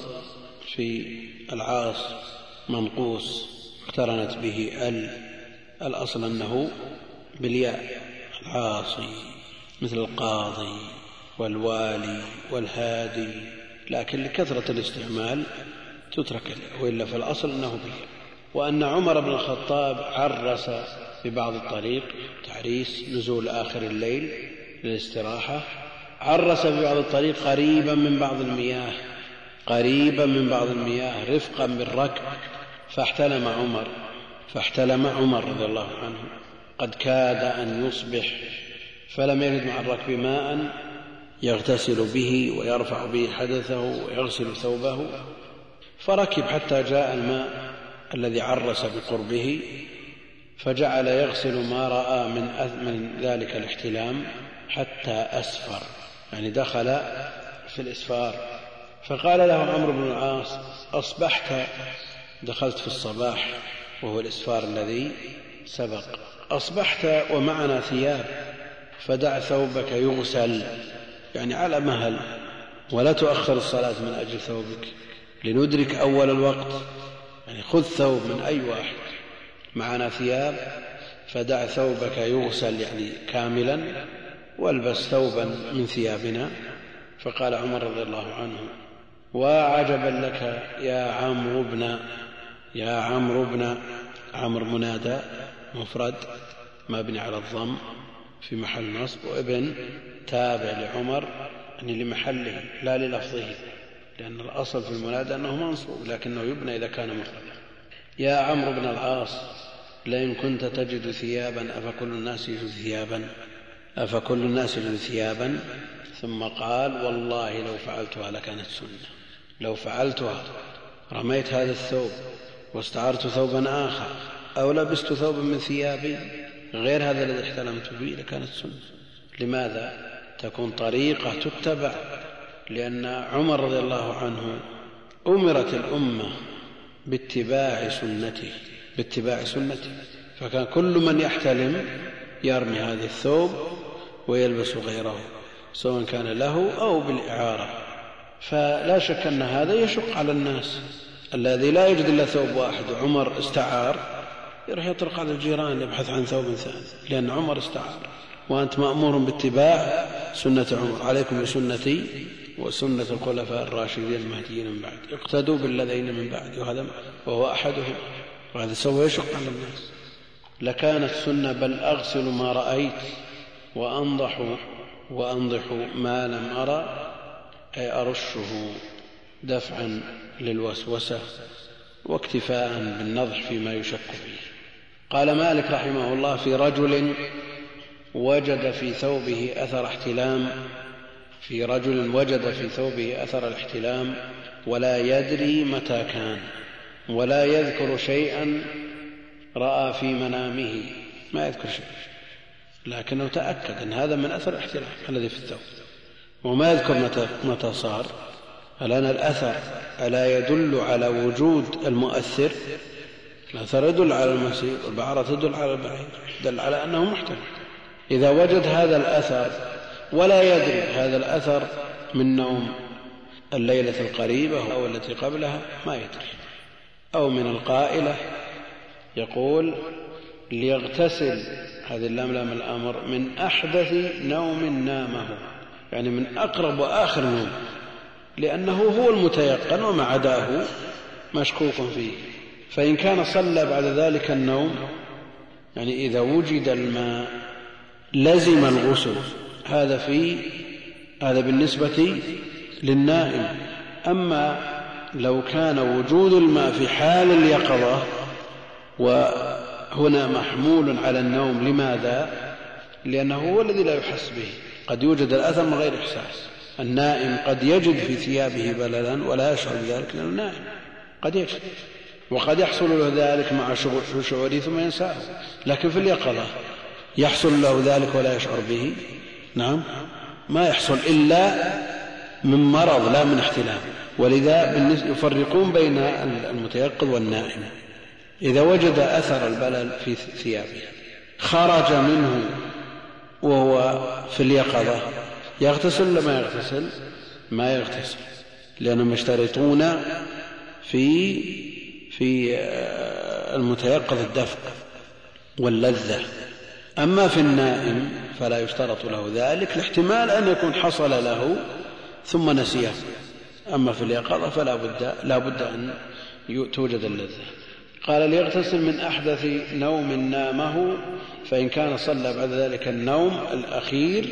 في العاص منقوص اقترنت به ال الأصل أنه بالياء. العاصي مثل القاضي والوالي والهادي. لكن لكثرة الاستعمال تترك وإلا فالأصل أنه بالياء. وأن عمر بن الخطاب عرس في بعض الطريق تعريس نزول آخر الليل للاستراحة. عرس في بعض الطريق قريبا من بعض المياه قريبا من بعض المياه رفقا بالركب. فاحتلم عمر فاحتلم عمر رضي الله عنه. قد كاد أن يصبح فلم يجد مع الركب ماء يغتسل به ويرفع به حدثه ويغسل ثوبه فركب حتى جاء الماء الذي عرس بقربه فجعل يغسل ما رأى من, من ذلك الاحتلام حتى أسفر يعني دخل في الإسفار. فقال له عمرو بن العاص أصبحت دخلت في الصباح وهو الإسفار الذي سبق. أصبحت ومعنا ثياب فدع ثوبك يغسل. يعني على مهل. ولا تؤخر الصلاة من أجل ثوبك. لندرك أول الوقت. يعني خذ ثوب من أي واحد. معنا ثياب فدع ثوبك يغسل يعني كاملا والبس ثوبا من ثيابنا. فقال عمر رضي الله عنه وعجبا لك يا عمرو بن يا عمرو بن عمرو منادى مفرد مبني على الضم في محل نصب وابن تابع لعمر يعني لمحله لا للفظه لأن الأصل في المنادى أنه منصوب لكنه يبنى إذا كان مفردا يا عمرو بن العاص لئن كنت تجد ثيابا أفكل الناس يجد ثيابا؟ أفكل الناس يجد ثيابا؟ ثم قال والله لو فعلتها لكانت سنة. لو فعلتها رميت هذا الثوب واستعرت ثوبا آخر. أو لبست ثوبا من ثيابي غير هذا الذي احتلمت به لكانت سنة. لماذا؟ تكون طريقة تتبع لأن عمر رضي الله عنه أمرت الأمة باتباع سنته باتباع سنته. فكان كل من يحتلم يرمي هذا الثوب ويلبس غيره سواء كان له أو بالإعارة. فلا شك أن هذا يشق على الناس. الذي لا يجد إلا ثوب واحد وعمر استعار. يروح يطرق على الجيران يبحث عن ثوب ثاني لأن عمر استعار. وأنت مأمور باتباع سنة عمر. عليكم بسنتي وسنة الخلفاء الراشدين المهديين من بعد. اقتدوا بالذين من بعد وهذا وهو أحدهم. وهذا سوف يشق على الناس. لكانت سنة بل أغسل ما رأيت وأنضح وأنضح ما لم أرى أي أرشه دفعا للوسوسة واكتفاء بالنضح فيما يشك فيه. قال مالك رحمه الله في رجل وجد في ثوبه أثر احتلام في رجل وجد في ثوبه أثر الاحتلام ولا يدري متى كان ولا يذكر شيئا رأى في منامه ما يذكر شيء لكنه تأكد أن هذا من أثر الاحتلام الذي في الثوب. وما يذكر متى, متى صار الآن الأثر ألا يدل على وجود المؤثر؟ الأثر يدل على المسير والبعرة تدل على البعير دل على أنه محتمل. إذا وجد هذا الأثر ولا يدري هذا الأثر من نوم الليلة القريبة أو التي قبلها ما يدري. أو من القائلة يقول ليغتسل هذه اللام لام الأمر من أحدث نوم نامه. يعني من أقرب وآخر نوم لأنه هو المتيقن وما عداه مشكوك فيه. فإن كان صلى بعد ذلك النوم يعني إذا وجد الماء لزم الغسل. هذا في هذا بالنسبة للنائم. أما لو كان وجود الماء في حال اليقظة وهنا محمول على النوم لماذا؟ لأنه هو الذي لا يحس به. قد يوجد الأثر من غير إحساس. النائم قد يجد في ثيابه بللا ولا يشعر بذلك لأنه نائم. قد يجد. وقد يحصل له ذلك مع شعوره ثم ينساه. لكن في اليقظة يحصل له ذلك ولا يشعر به. نعم. ما يحصل إلا من مرض لا من احتلام ولذا يفرقون بين المتيقظ والنائم. إذا وجد أثر البلل في ثيابه خرج منه وهو في اليقظة يغتسل ولا ما يغتسل؟ ما يغتسل. لأنهم يشترطون في في المتيقظ الدفق واللذة. أما في النائم فلا يشترط له ذلك لاحتمال أن يكون حصل له ثم نسيه. أما في اليقظة فلا بد, لا بد أن توجد اللذة. قال ليغتسل من أحدث نوم نامه فإن كان صلى بعد ذلك النوم الأخير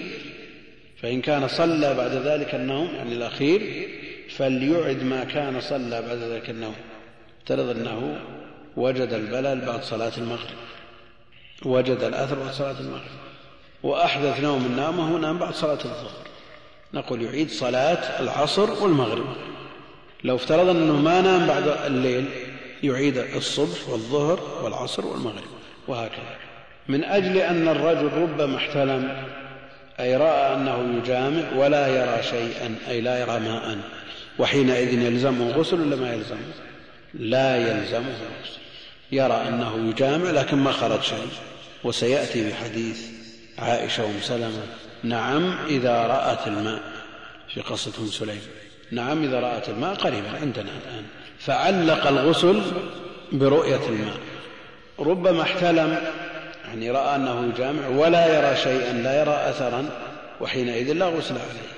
فإن كان صلى بعد ذلك النوم يعني الأخير فليعد ما كان صلى بعد ذلك النوم. افترض أنه وجد البلل بعد صلاة المغرب وجد الأثر بعد صلاة المغرب وأحدث نوم نامه نام بعد صلاة الظهر. نقول يعيد صلاة العصر والمغرب. لو افترضنا أنه ما نام بعد الليل يعيد الصبح والظهر والعصر والمغرب وهكذا. من أجل أن الرجل ربما احتلم أي رأى أنه يجامع ولا يرى شيئا أي لا يرى ماء وحينئذ يلزمه غسل ولا ما يلزمه؟ لا يلزمه يرى أنه يجامع لكن ما خرج شيء. وسيأتي بحديث عائشة وأم سلمة نعم إذا رأت الماء في قصة أم سليم. نعم إذا رأت الماء قريبا عندنا الآن. فعلق الغسل برؤية الماء. ربما احتلم يعني رأى أنه يجامع ولا يرى شيئا لا يرى أثرا وحينئذ لا غسل عليه.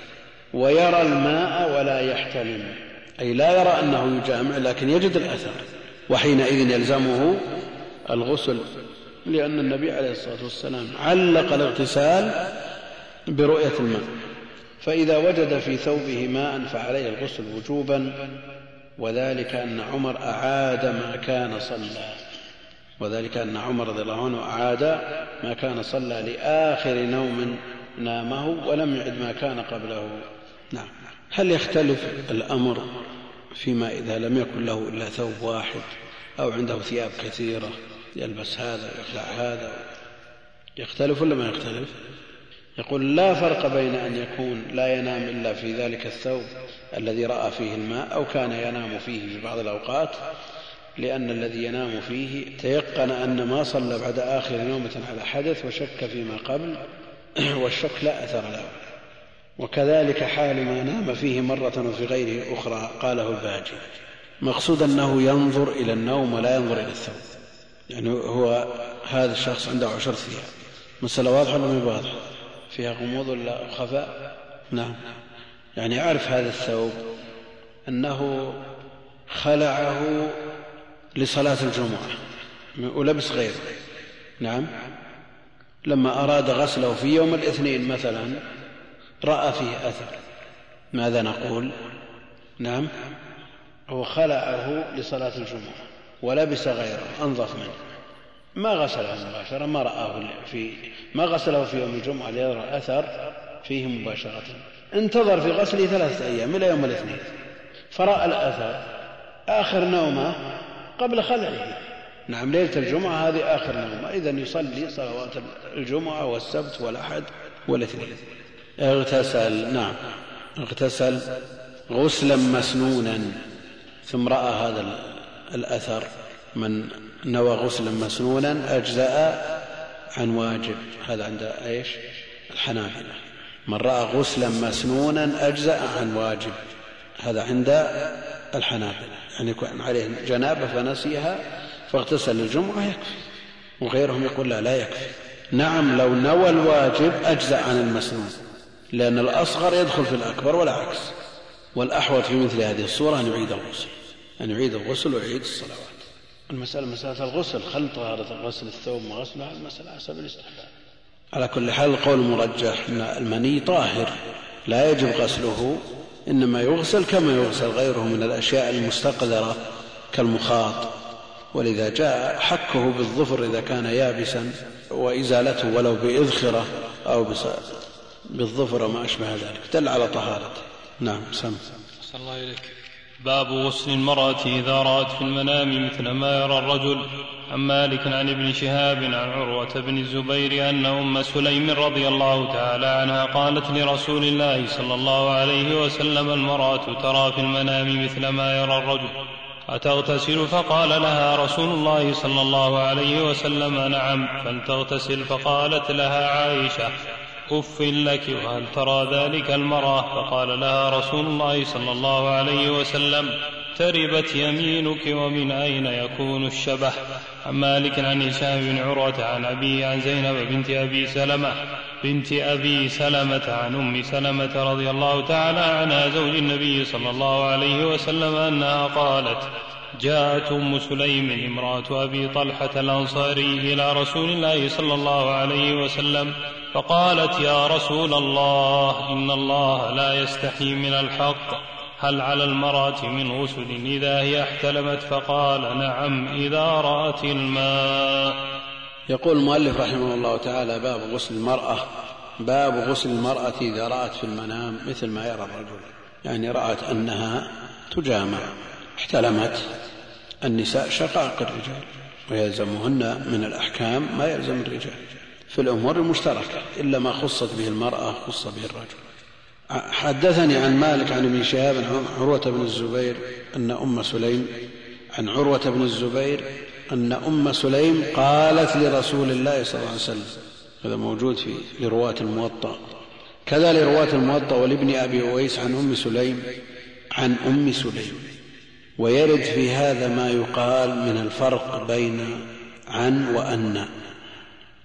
ويرى الماء ولا يحتلم. أي لا يرى أنه يجامع لكن يجد الأثر. وحينئذ يلزمه الغسل لأن النبي عليه الصلاة والسلام علق الاغتسال برؤية الماء. فإذا وجد في ثوبه ماء فعليه الغسل وجوبا وذلك أن عمر أعاد ما كان صلى. وذلك أن عمر رضي الله عنه أعاد ما كان صلى لآخر نوم نامه ولم يعد ما كان قبله. نعم. هل يختلف الأمر فيما إذا لم يكن له إلا ثوب واحد أو عنده ثياب كثيرة يلبس هذا ويخلع هذا؟ يختلف ولا ما يختلف؟ يقول لا فرق بين أن يكون لا ينام إلا في ذلك الثوب الذي رأى فيه الماء أو كان ينام فيه في بعض الأوقات لأن الذي ينام فيه تيقن أن ما صلى بعد آخر نومة على حدث وشك فيما قبل والشك لا أثر له. وكذلك حال ما نام فيه مرة وفي غيره أخرى قاله الباجي. مقصود أنه ينظر إلى النوم ولا ينظر إلى الثوب. يعني هو هذا الشخص عنده عشر ثياب. مسألة واضحة ولا مو واضحة فيها غموض ولا خفاء؟ نعم. يعني يعرف هذا الثوب أنه خلعه لصلاة الجمعة ولبس غيره. نعم. لما أراد غسله في يوم الاثنين مثلا رأى فيه أثر. ماذا نقول؟ نعم. هو خلعه لصلاة الجمعة ولبس غيره أنظف منه. ما غسله مباشرة ما رآه في ما غسله في يوم الجمعة ليرى أثر فيه مباشرة. انتظر في غسله ثلاثة أيام إلى يوم الاثنين. فرأى الأثر آخر نومة قبل خلعه. نعم ليلة الجمعة هذه آخر نومة. إذا يصلي صلوات الجمعة والسبت والأحد والإثنين. اغتسل نعم. اغتسل غسلا مسنونا ثم رأى هذا الأثر من نوى غسلا مسنونا أجزأ عن واجب. هذا عند إيش؟ الحنابلة. من رأى غسلا مسنونا أجزأ عن واجب. هذا عند الحنابلة. يعني يكون عليه جنابة فنسيها فاغتسل للجمعة يكفي. وغيرهم يقول لا لا يكفي. نعم لو نوى الواجب أجزأ عن المسنون. لأن الأصغر يدخل في الأكبر والعكس. والأحوط في مثل هذه الصورة أن يعيد الغسل. أن يعيد الغسل ويعيد الصلوات. المسألة مسألة الغسل خل طهارة غسل الثوب وغسلها المسألة حسب الاستحباب. على كل حال القول المرجح أن المني طاهر لا يجب غسله إنما يغسل كما يغسل غيره من الأشياء المستقذرة كالمخاط. ولذا جاء حكه بالظفر إذا كان يابسا وإزالته ولو بإذخرة أو بالظفر وما أشبه ذلك. دل على طهارته. نعم سم. الله إليك. باب غسل المرأة إذا رأت في المنام مثل ما يرى الرجل. عن مالك عن ابن شهاب عن عروة بن الزبير أن أم سليم رضي الله تعالى عنها قالت لرسول الله صلى الله عليه وسلم المرأة ترى في المنام مثل ما يرى الرجل. أتغتسل؟ فقال لها رسول الله صلى الله عليه وسلم نعم. فلتغتسل؟ فقالت لها عائشة. اف لك وهل ترى ذلك المرأة؟ فقال لها رسول الله صلى الله عليه وسلم تربت يمينك ومن أين يكون الشبه؟ عن مالك عن هشام بن عروة عن أبي عن زينب بنت أبي سلمة بنت أبي سلمة عن أم سلمة رضي الله تعالى عنها زوج النبي صلى الله عليه وسلم أنها قالت جاءت أم سليم امرأة أبي طلحة الأنصاري إلى رسول الله صلى الله عليه وسلم فقالت يا رسول الله إن الله لا يستحي من الحق. هل على المرأة من غسل؟ إذا هي احتلمت فقال نعم إذا رأت الماء. يقول المؤلف رحمه الله تعالى باب غسل المرأة. باب غسل المرأة إذا رأت في المنام مثل ما يرى الرجل. يعني رأت أنها تجامع احتلمت. النساء شقائق الرجال ويلزمهن من الأحكام ما يلزم الرجال. في الأمور المشتركة إلا ما خصت به المرأة خص به الرجل. حدثني عن مالك عن ابن شهاب عن عروة بن الزبير أن أم سليم عن عروة بن الزبير أن أم سليم قالت لرسول الله صلى الله عليه وسلم هذا موجود في لرواة الموطأ. كذا لرواة الموطأ ولابن أبي أويس عن أم سليم عن أم سليم. ويرد في هذا ما يقال من الفرق بين عن وأن.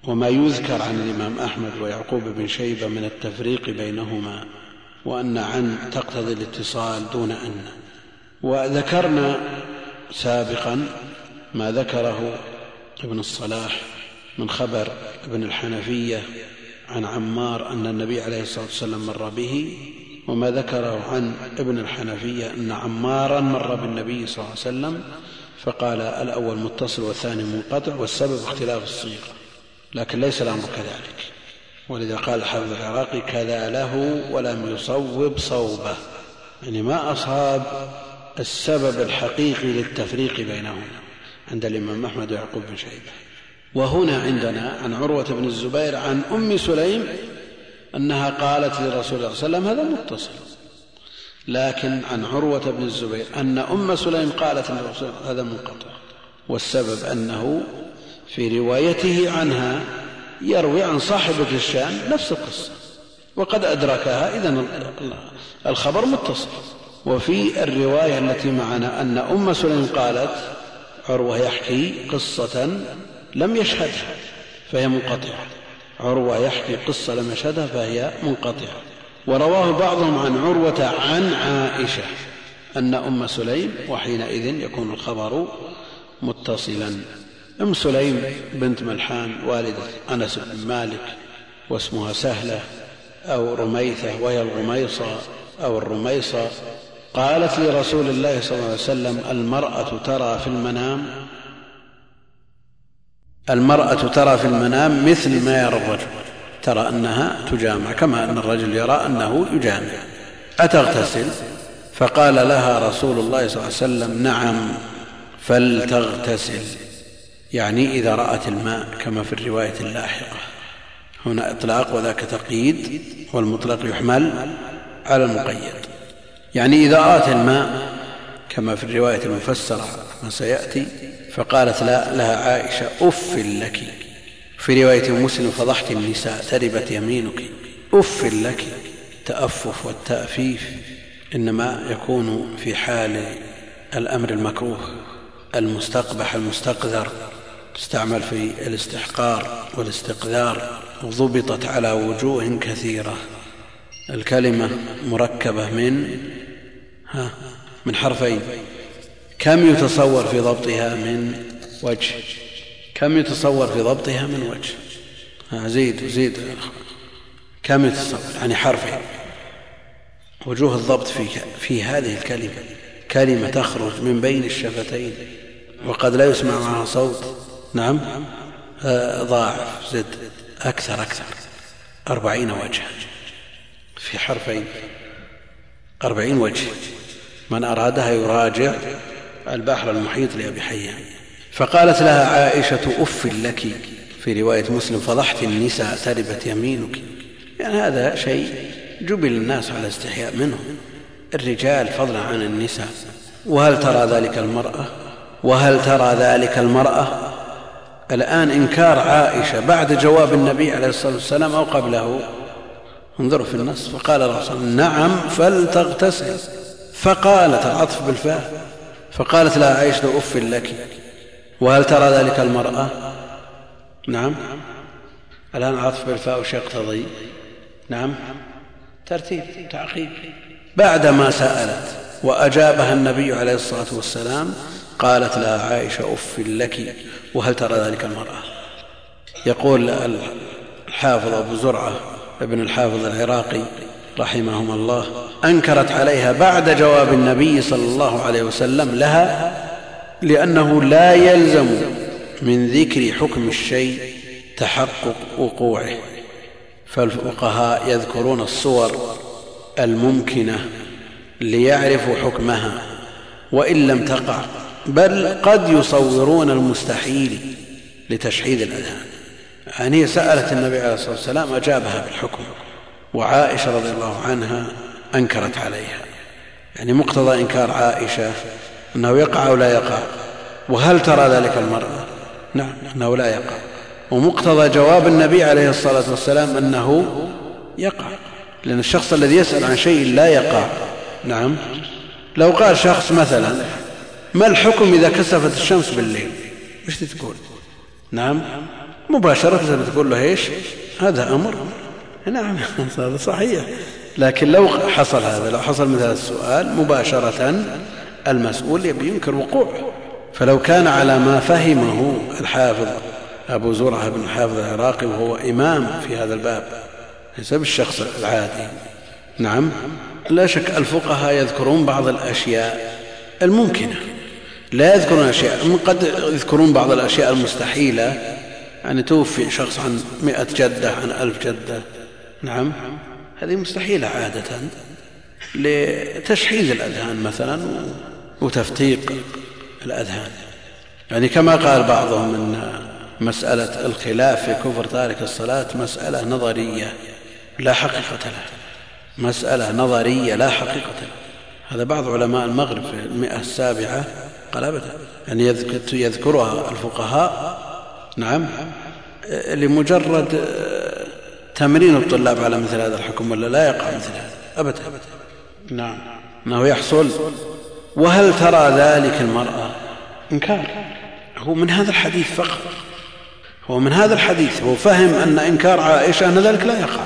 وما يذكر عن الإمام أحمد ويعقوب بن شيبة من التفريق بينهما وأن عن تقتضي الاتصال دون أن. وذكرنا سابقا ما ذكره ابن الصلاح من خبر ابن الحنفية عن عمار أن النبي عليه الصلاة والسلام مر به وما ذكره عن ابن الحنفية أن عمارا مر بالنبي صلى الله عليه وسلم فقال الأول متصل والثاني منقطع والسبب اختلاف الصيغة. لكن ليس الأمر كذلك. ولذا قال الحافظ العراقي كذا له ولم يصوب صوبه. يعني ما أصاب السبب الحقيقي للتفريق بينهما عند الإمام أحمد ويعقوب بن شيبة. وهنا عندنا عن عروة بن الزبير عن أم سليم أنها قالت لرسول الله صلى الله عليه وسلم هذا متصل. لكن عن عروة بن الزبير أن أم سليم قالت للرسول هذا منقطع. والسبب أنه في روايته عنها يروي عن صاحبة الشان نفس القصة وقد أدركها إذا الخبر متصل. وفي الرواية التي معنا أن أم سليم قالت عروة يحكي قصة لم يشهدها فهي منقطعة. عروة يحكي قصة لم يشهدها فهي منقطعة. ورواه بعضهم عن عروة عن عائشة أن أم سليم وحينئذ يكون الخبر متصلا. أم سليم بنت ملحان والدة أنس بن مالك واسمها سهلة أو رميثة وهي الغميصة أو الرميصة. قالت لرسول الله صلى الله عليه وسلم المرأة ترى في المنام المرأة ترى في المنام مثل ما يرى الرجل ترى أنها تجامع كما أن الرجل يرى أنه يجامع. أتغتسل؟ فقال لها رسول الله صلى الله عليه وسلم نعم فلتغتسل. يعني إذا رأت الماء كما في الرواية اللاحقة. هنا إطلاق وذاك تقييد والمطلق يحمل على المقيد. يعني إذا رأت الماء كما في الرواية المفسرة ما سيأتي فقالت لا لها عائشة أف لك. في رواية مسلم فضحت النساء تربت يمينك. أف لك. التأفف والتأفيف. إنما يكون في حال الأمر المكروه المستقبح المستقذر. تستعمل في الاستحقار والاستقذار ضبطت على وجوه كثيرة. الكلمة مركبة من ها من حرفين. كم يتصور في ضبطها من وجه؟ كم يتصور في ضبطها من وجه؟ ها زيد زيد. كم يتصور؟ يعني حرفين. وجوه الضبط في, في هذه الكلمة. كلمة تخرج من بين الشفتين وقد لا يسمع معها صوت. نعم. آه، ضاعف زد أكثر أكثر. أربعين وجها في حرفين. أربعين وجه. من أرادها يراجع البحر المحيط لأبي حيان فقالت لها عائشة أف لك. في رواية مسلم فضحت النساء تربت يمينك. يعني هذا شيء جبل الناس على استحياء منه. الرجال فضلا عن النساء. وهل ترى ذلك المرأة؟ وهل ترى ذلك المرأة؟ الآن إنكار عائشة بعد جواب النبي عليه الصلاة والسلام أو قبله. انظروا في النص. فقال الرسول نعم فلتغتسل. فقالت العطف بالفاء فقالت لها عائشة أف لك. وهل ترى ذلك المرأة؟ نعم. الآن عطف بالفاء وش يقتضي؟ نعم. ترتيب تعقيب. بعدما سألت وأجابها النبي عليه الصلاة والسلام قالت لها عائشة أف لك. وهل ترى ذلك المرأة؟ يقول الحافظ أبو زرعة ابن الحافظ العراقي رحمهما الله أنكرت عليها بعد جواب النبي صلى الله عليه وسلم لها لأنه لا يلزم من ذكر حكم الشيء تحقق وقوعه. فالفقهاء يذكرون الصور الممكنة ليعرفوا حكمها وإن لم تقع بل قد يصورون المستحيل لتشحيذ الأذهان هي سألت النبي عليه الصلاة والسلام أجابها بالحكم وعائشة رضي الله عنها أنكرت عليها. يعني مقتضى إنكار عائشة أنه يقع أو لا يقع وهل ترى ذلك المرأة؟ نعم أنه لا يقع. ومقتضى جواب النبي عليه الصلاة والسلام أنه يقع لأن الشخص الذي يسأل عن شيء لا يقع. نعم لو قال شخص مثلا ما الحكم إذا كسفت الشمس بالليل؟ إيش تقول؟ نعم مباشرة تقول له إيش؟ هذا أمر. نعم هذا صحيح. لكن لو حصل هذا لو حصل مثل هذا السؤال مباشرة المسؤول ينكر وقوعه فلو كان على ما فهمه الحافظ أبو زرعة بن الحافظ العراقي وهو إمام في هذا الباب ليس بالشخص العادي. نعم لا شك الفقهاء يذكرون بعض الأشياء الممكنة. لا يذكرون أشياء. قد يذكرون بعض الأشياء المستحيلة؟ يعني توفي شخص عن مئة جدة عن ألف جدة. نعم. هذه مستحيلة عادة. لتشحيذ الأذهان مثلا وتفتيق الأذهان. يعني كما قال بعضهم أن مسألة الخلاف في كفر تارك الصلاة مسألة نظرية لا حقيقة لها. مسألة نظرية لا حقيقة لها. هذا بعض علماء المغرب في المئة السابعة قال أبدا. يعني يذكرها الفقهاء. نعم. لمجرد تمرين الطلاب على مثل هذا الحكم ولا لا يقع مثل هذا؟ أبدا. نعم. انه يحصل؟ وهل ترى ذلك المرأة؟ إنكار. هو من هذا الحديث فقط. هو من هذا الحديث. هو فهم أن إنكار عائشة أن ذلك لا يقع.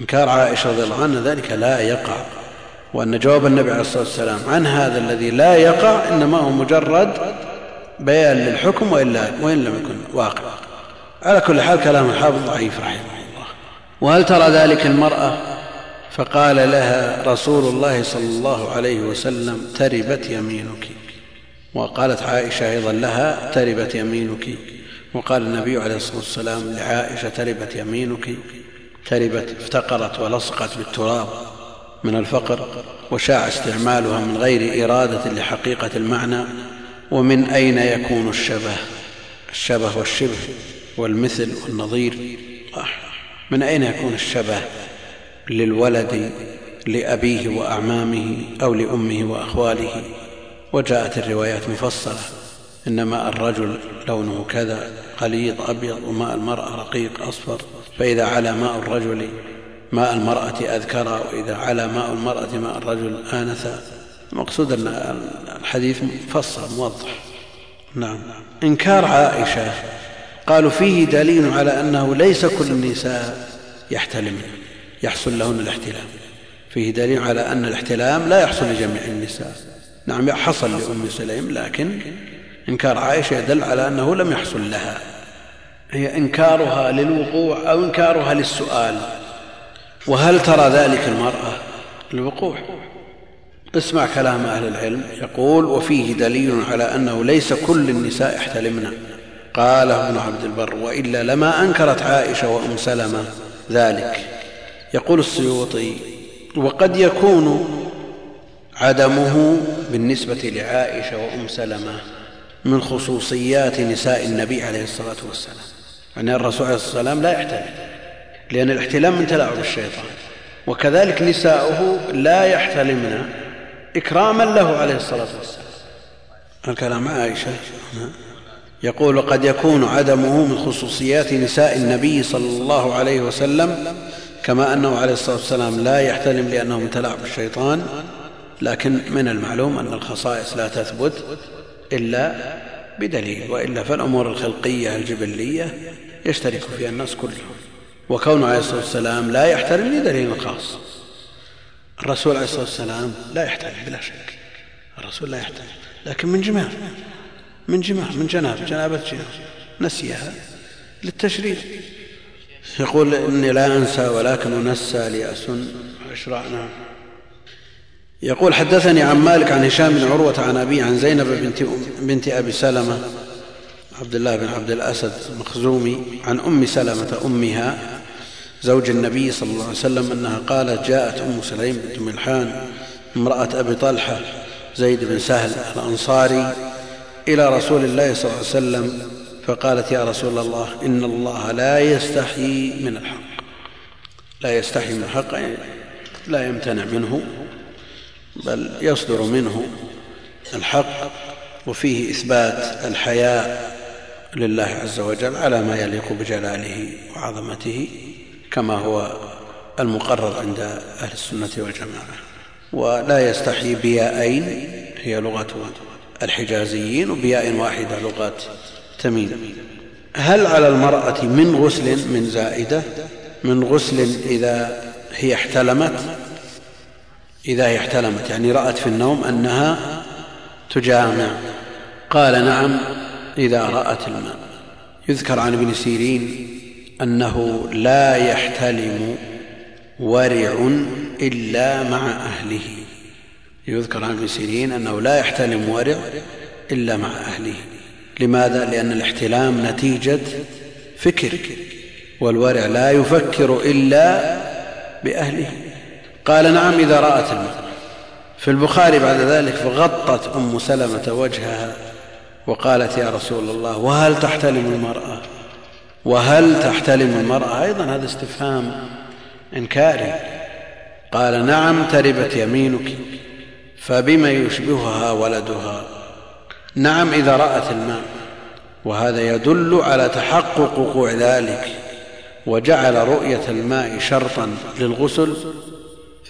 إنكار عائشة رضي الله عنها ذلك لا يقع. وأن جواب النبي عليه الصلاة والسلام عن هذا الذي لا يقع إنما هو مجرد بيان للحكم وإلا وإن لم يكن واقع. على كل حال كلام الحافظ ضعيف رحمه الله. وهل ترى ذلك المرأة فقال لها رسول الله صلى الله عليه وسلم تربت يمينك. وقالت عائشة أيضا لها تربت يمينك. وقال النبي عليه الصلاة والسلام لعائشة تربت يمينك. تربت افتقرت ولصقت بالتراب. من الفقر وشاع استعمالها من غير إرادة لحقيقة المعنى ومن أين يكون الشبه؟ الشبه والشبه والمثل والنظير. من أين يكون الشبه؟ للولد لأبيه وأعمامه أو لأمه وأخواله. وجاءت الروايات مفصلة. إن ماء الرجل لونه كذا قليظ أبيض وماء المرأة رقيق أصفر. فإذا علا ماء الرجل ماء المرأة أذكر وإذا علا ماء المرأة ماء الرجل آنث. المقصود أن الحديث مفصل موضح. نعم. إنكار عائشة. قالوا فيه دليل على أنه ليس كل النساء يحتلمن يحصل لهن الاحتلام. فيه دليل على أن الاحتلام لا يحصل لجميع النساء. نعم حصل لأم سليم لكن إنكار عائشة يدل على أنه لم يحصل لها. هي إنكارها للوقوع أو إنكارها للسؤال. وهل ترى ذلك المرأة الوقوع؟ اسمع كلام أهل العلم يقول وفيه دليل على أنه ليس كل النساء يحتلمن قاله ابن عبد البر وإلا لما أنكرت عائشة وأم سلمة ذلك يقول السيوطي وقد يكون عدمه بالنسبة لعائشة وأم سلمة من خصوصيات نساء النبي عليه الصلاة والسلام يعني الرسول عليه الصلاة والسلام لا يحتلم لأن الاحتلام من تلاعب الشيطان. وكذلك نساؤه لا يحتلمن إكراما له عليه الصلاة والسلام. الكلام عائشة يقول قد يكون عدمه من خصوصيات نساء النبي صلى الله عليه وسلم كما أنه عليه الصلاة والسلام لا يحتلم لأنه من تلاعب الشيطان لكن من المعلوم أن الخصائص لا تثبت إلا بدليل وإلا فالأمور الخلقية الجبلية يشترك فيها الناس كلهم. وكون عليه الصلاة والسلام لا يحترم لدليل خاص الرسول عليه الصلاة والسلام لا يحترم بلا شك. الرسول لا يحترم. لكن من جماع من جماع من جنابة جنابة نسيها للتشريع. يقول إني لا أنسى ولكن أنسى ليأس عشرة يقول حدثني عن مالك عن هشام بن عروة عن أبي عن زينب بنت, بنت أبي سلمة عبد الله بن عبد الأسد المخزومي عن أم سلمة أمها زوج النبي صلى الله عليه وسلم أنها قالت جاءت أم سليم بنت ملحان امرأة أبي طلحة زيد بن سهل الأنصاري إلى رسول الله صلى الله عليه وسلم فقالت يا رسول الله إن الله لا يستحيي من الحق. لا يستحي من الحق يعني لا يمتنع منه بل يصدر منه الحق وفيه إثبات الحياء لله عز وجل على ما يليق بجلاله وعظمته كما هو المقرر عند أهل السنة والجماعة. ولا يستحي بياءين هي لغة الحجازيين وبياء واحدة لغة تميم. هل على المرأة من غسل من زائدة من غسل إذا هي احتلمت؟ إذا هي احتلمت يعني رأت في النوم أنها تجامع. قال نعم إذا رأت الماء. يذكر عن ابن سيرين أنه لا يحتلم ورع إلا مع أهله. يذكر عن ابن سيرين أنه لا يحتلم ورع إلا مع أهله. لماذا؟ لأن الاحتلام نتيجة فكر والورع لا يفكر إلا بأهله. قال نعم إذا رأت الماء. في البخاري بعد ذلك فغطت أم سلمة وجهها وقالت يا رسول الله وهل تحتلم المرأة؟ وهل تحتلم المرأة؟ أيضا هذا استفهام إنكاري. قال نعم تربت يمينك فبما يشبهها ولدها؟ نعم إذا رأت الماء. وهذا يدل على تحقق وقوع ذلك وجعل رؤية الماء شرطا للغسل.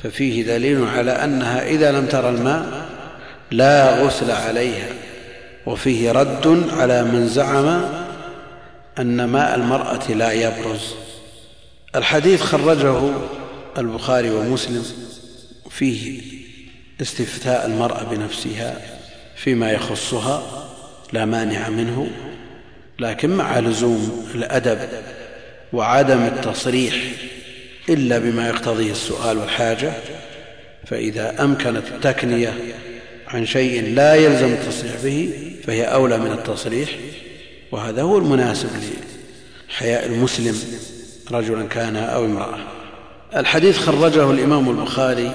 ففيه دليل على أنها إذا لم ترى الماء لا غسل عليها. وفيه رد على من زعم أن ماء المرأة لا يبرز. الحديث خرجه البخاري ومسلم فيه استفتاء المرأة بنفسها فيما يخصها لا مانع منه لكن مع لزوم الأدب وعدم التصريح إلا بما يقتضيه السؤال والحاجة فإذا أمكنت التكنية عن شيء لا يلزم التصريح به فهي أولى من التصريح وهذا هو المناسب لحياء المسلم رجلا كان أو امرأة. الحديث خرجه الإمام البخاري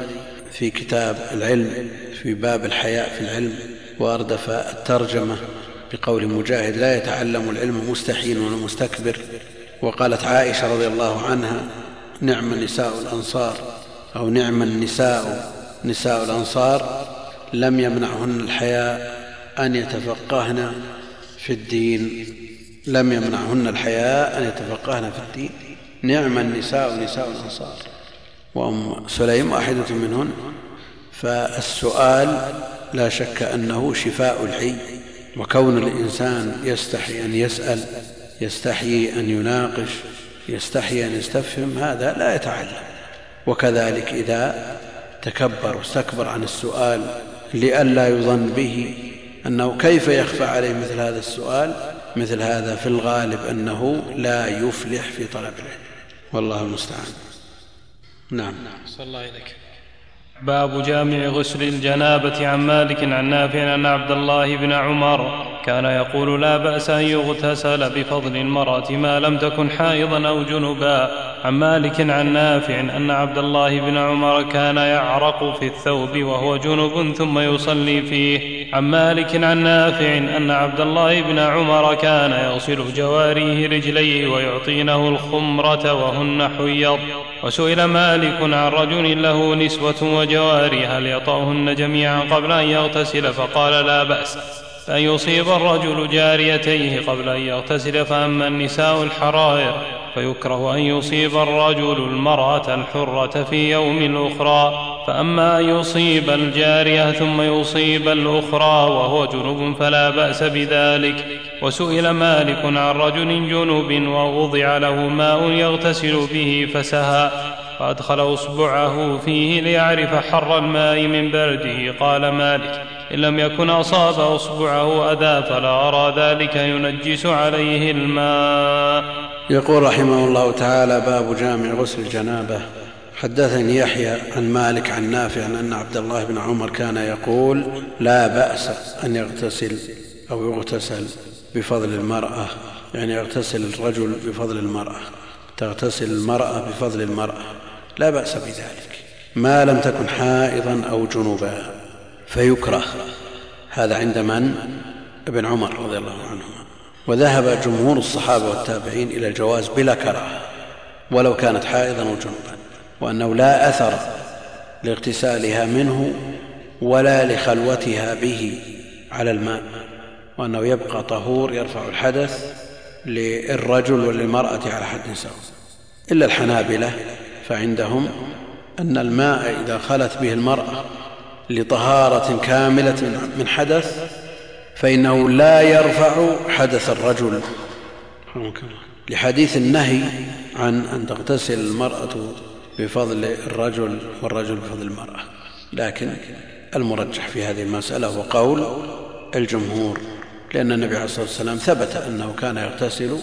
في كتاب العلم في باب الحياء في العلم وأردف الترجمة بقول مجاهد لا يتعلم العلم مستحيل ولا مستكبر. وقالت عائشة رضي الله عنها نعم نساء الأنصار أو نعم النساء نساء الأنصار لم يمنعهن الحياء أن يتفقهن في الدين. لم يمنعهن الحياء أن يتفقهن في الدين. نعم النساء نساء الأنصار. وأم سليم واحدة منهن. فالسؤال لا شك أنه شفاء العي وكون الإنسان يستحي أن يسأل يستحيي أن يناقش يستحيي أن يستفهم هذا لا يتعلم وكذلك إذا تكبر واستكبر عن السؤال لئلا يظن به أنه كيف يخفى عليه مثل هذا السؤال؟ مثل هذا في الغالب أنه لا يفلح في طلب العلم. والله المستعان. نعم. صلى الله إليك باب جامع غسل الجنابة عن مالك عن نافع أن عبد الله بن عمر. كان يقول لا بأس أن يغتسل بفضل المرأة ما لم تكن حائضا أو جنبا. عن مالك عن نافع أن عبد الله بن عمر كان يعرق في الثوب وهو جنب ثم يصلي فيه. عن مالك عن نافع أن عبد الله بن عمر كان يغسل جواريه رجليه ويعطينه الخمرة وهن حيض. وسئل مالك عن رجل له نسوة وجواري هل يطأهن جميعا قبل أن يغتسل؟ فقال لا بأس. أن يصيب الرجل جاريتيه قبل أن يغتسل فأما النساء الحرائر فيكره أن يصيب الرجل المرأة الحرة في يوم الأخرى فأما أن يصيب الجارية ثم يصيب الأخرى وهو جنب فلا بأس بذلك. وسئل مالك عن رجل جنب ووضع له ماء يغتسل به فسهى فأدخل إصبعه فيه ليعرف حر الماء من برده. قال مالك إن لم يكن أصاب أصبعه أذى فلا أرى ذلك ينجس عليه الماء. يقول رحمه الله تعالى باب جامع غسل الجنابة. حدثني يحيى عن مالك عن نافع أن عبد الله بن عمر كان يقول لا بأس أن يغتسل أو يغتسل بفضل المرأة. يعني يغتسل الرجل بفضل المرأة. تغتسل المرأة بفضل المرأة. لا بأس بذلك. ما لم تكن حائضا أو جنوبا. فيكره. هذا عند من؟ ابن عمر رضي الله عنهما. وذهب جمهور الصحابة والتابعين إلى الجواز بلا كراهة ولو كانت حائضا أو جنبا وأنه لا أثر لاغتسالها منه ولا لخلوتها به على الماء وأنه يبقى طهور يرفع الحدث للرجل وللمرأة على حد سواء. إلا الحنابلة فعندهم أن الماء إذا خلت به المرأة لطهارة كاملة من حدث فإنه لا يرفع حدث الرجل. لحديث النهي عن أن تغتسل المرأة بفضل الرجل والرجل بفضل المرأة. لكن المرجح في هذه المسألة هو قول الجمهور لأن النبي عليه الصلاة والسلام ثبت أنه كان يغتسل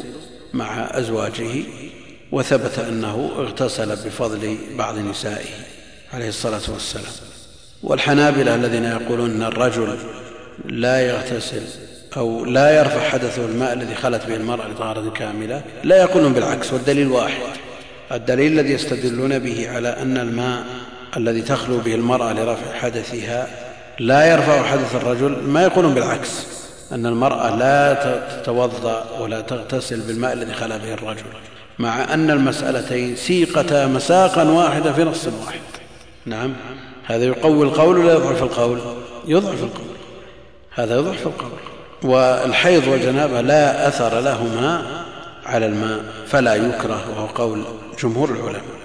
مع أزواجه وثبت أنه اغتسل بفضل بعض نسائه عليه الصلاة والسلام. والحنابلة الذين يقولون أن الرجل لا يغتسل أو لا يرفع حدثه الماء الذي خلت به المرأة لطهارة كاملة لا يقولون بالعكس والدليل واحد. الدليل الذي يستدلون به على أن الماء الذي تخلو به المرأة لرفع حدثها لا يرفع حدث الرجل ما يقولون بالعكس أن المرأة لا تتوضأ ولا تغتسل بالماء الذي خلا به الرجل مع أن المسألتين سيقتا مساقا واحدا في نص واحد. نعم. هذا يقوي القول ولا يضعف القول؟ يضعف القول. هذا يضعف القول. والحيض والجنابة لا أثر لهما على الماء فلا يكره وهو قول جمهور العلماء.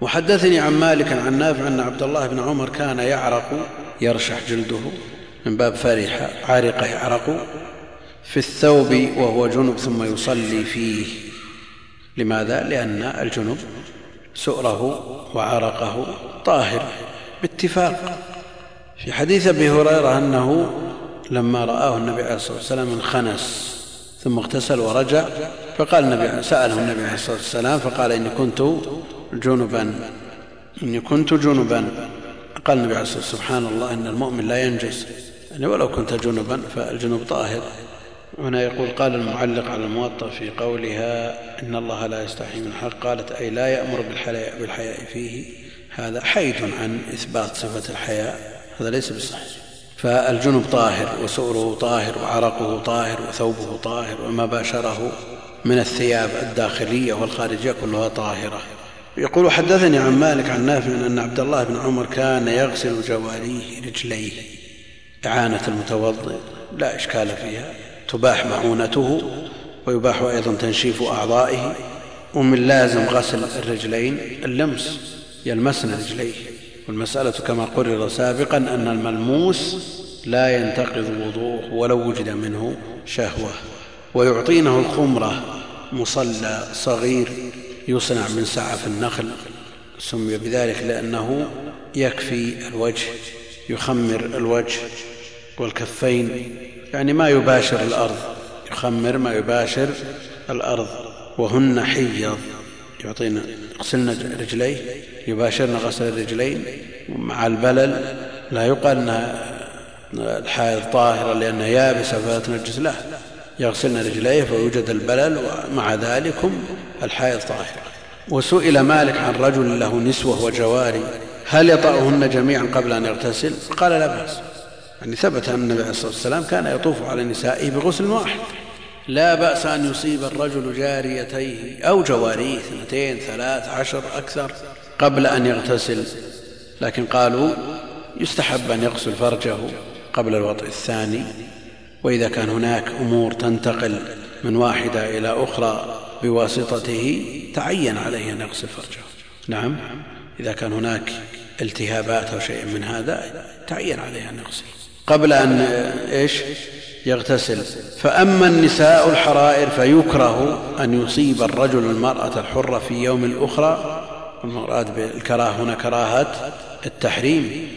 وحدثني عن مالك عن نافع أن عبد الله بن عمر كان يعرق يرشح جلده من باب فرح عارق يعرق في الثوب وهو جنب ثم يصلي فيه. لماذا؟ لأن الجنب سؤره وعرقه طاهر. باتفاق. في حديث أبي هريرة أنه لما رآه النبي عليه الصلاة والسلام انخنس ثم اغتسل ورجع فقال النبي سأله النبي عليه الصلاة والسلام فقال إني كنت جنبا إني كنت جنبا. قال النبي عليه الصلاة والسلام سبحان الله إن المؤمن لا ينجس. يعني ولو كنت جنبا فالجنوب طاهر. هنا يقول قال المعلق على الموطأ في قولها إن الله لا يستحي من الحق. قالت أي لا بالحياء, بالحياء فيه. هذا حيد عن إثبات صفة الحياء هذا ليس بصحيح. فالجنب طاهر وسؤره طاهر وعرقه طاهر وثوبه طاهر وما باشره من الثياب الداخلية والخارجية كلها طاهرة. يقول حدثني عن مالك عن نافع أن عبد الله بن عمر كان يغسل جواريه رجليه. إعانة المتوضئ لا إشكال فيها. تباح معونته ويباح أيضا تنشيف أعضائه. ومن لازم غسل الرجلين اللمس. يلمسن رجليه والمسألة كما قرر سابقا أن الملموس لا ينتقض وضوءه ولو وجد منه شهوة ويعطينه الخمرة مصلى صغير يصنع من سعف النخل سمي بذلك لأنه يكفي الوجه يخمر الوجه والكفين يعني ما يباشر الأرض يخمر ما يباشر الأرض وهن حيض. يعطينا يغسلن رجليه يباشرن غسل الرجلين مع البلل لا يقال إنها الحائض طاهرة لأنها يابسة فلا تنجس له يغسلن رجليه فيوجد البلل ومع ذلك الحائض طاهرة. وسئل مالك عن رجل له نسوة وجواري هل يطأهن جميعا قبل أن يغتسل؟ قال لا بأس. يعني ثبت أن النبي عليه الصلاة والسلام كان يطوف على نسائه بغسل واحد. لا بأس أن يصيب الرجل جاريتيه أو جواريه اثنتين ثلاث عشر أكثر قبل أن يغتسل. لكن قالوا يستحب أن يغسل فرجه قبل الوطء الثاني. وإذا كان هناك أمور تنتقل من واحدة إلى أخرى بواسطته تعين عليه أن يغسل فرجه. نعم إذا كان هناك التهابات أو شيء من هذا تعين عليه أن يغسل. قبل أن إيش؟ يغتسل. فأما النساء الحرائر فيكره أن يصيب الرجل المرأة الحرة في يوم الأخرى. المراد بالكراهة هنا كراهة التحريم.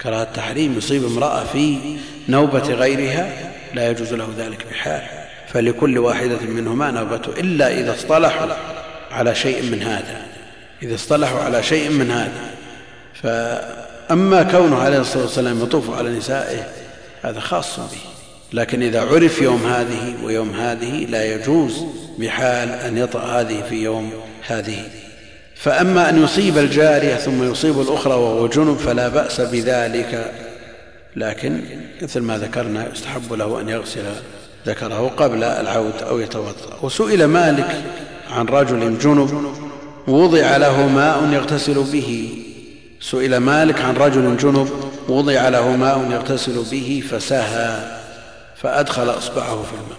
كراهة التحريم يصيب امرأة في نوبة غيرها لا يجوز له ذلك بحال. فلكل واحدة منهما نوبته إلا إذا اصطلحوا على شيء من هذا. إذا اصطلحوا على شيء من هذا. فاما كونه عليه الصلاة والسلام يطوف على نسائه هذا خاص به. لكن إذا عرف يوم هذه ويوم هذه لا يجوز بحال أن يطأ هذه في يوم هذه. فأما أن يصيب الجارية ثم يصيب الأخرى وهو جنب فلا بأس بذلك. لكن مثل ما ذكرنا يستحب له أن يغسل ذكره قبل العود أو يتوضأ. وسئل مالك عن رجل جنب وضع له ماء يغتسل به. سئل مالك عن رجل جنب وضع له ماء يغتسل به فسهى فأدخل أصبعه في الماء.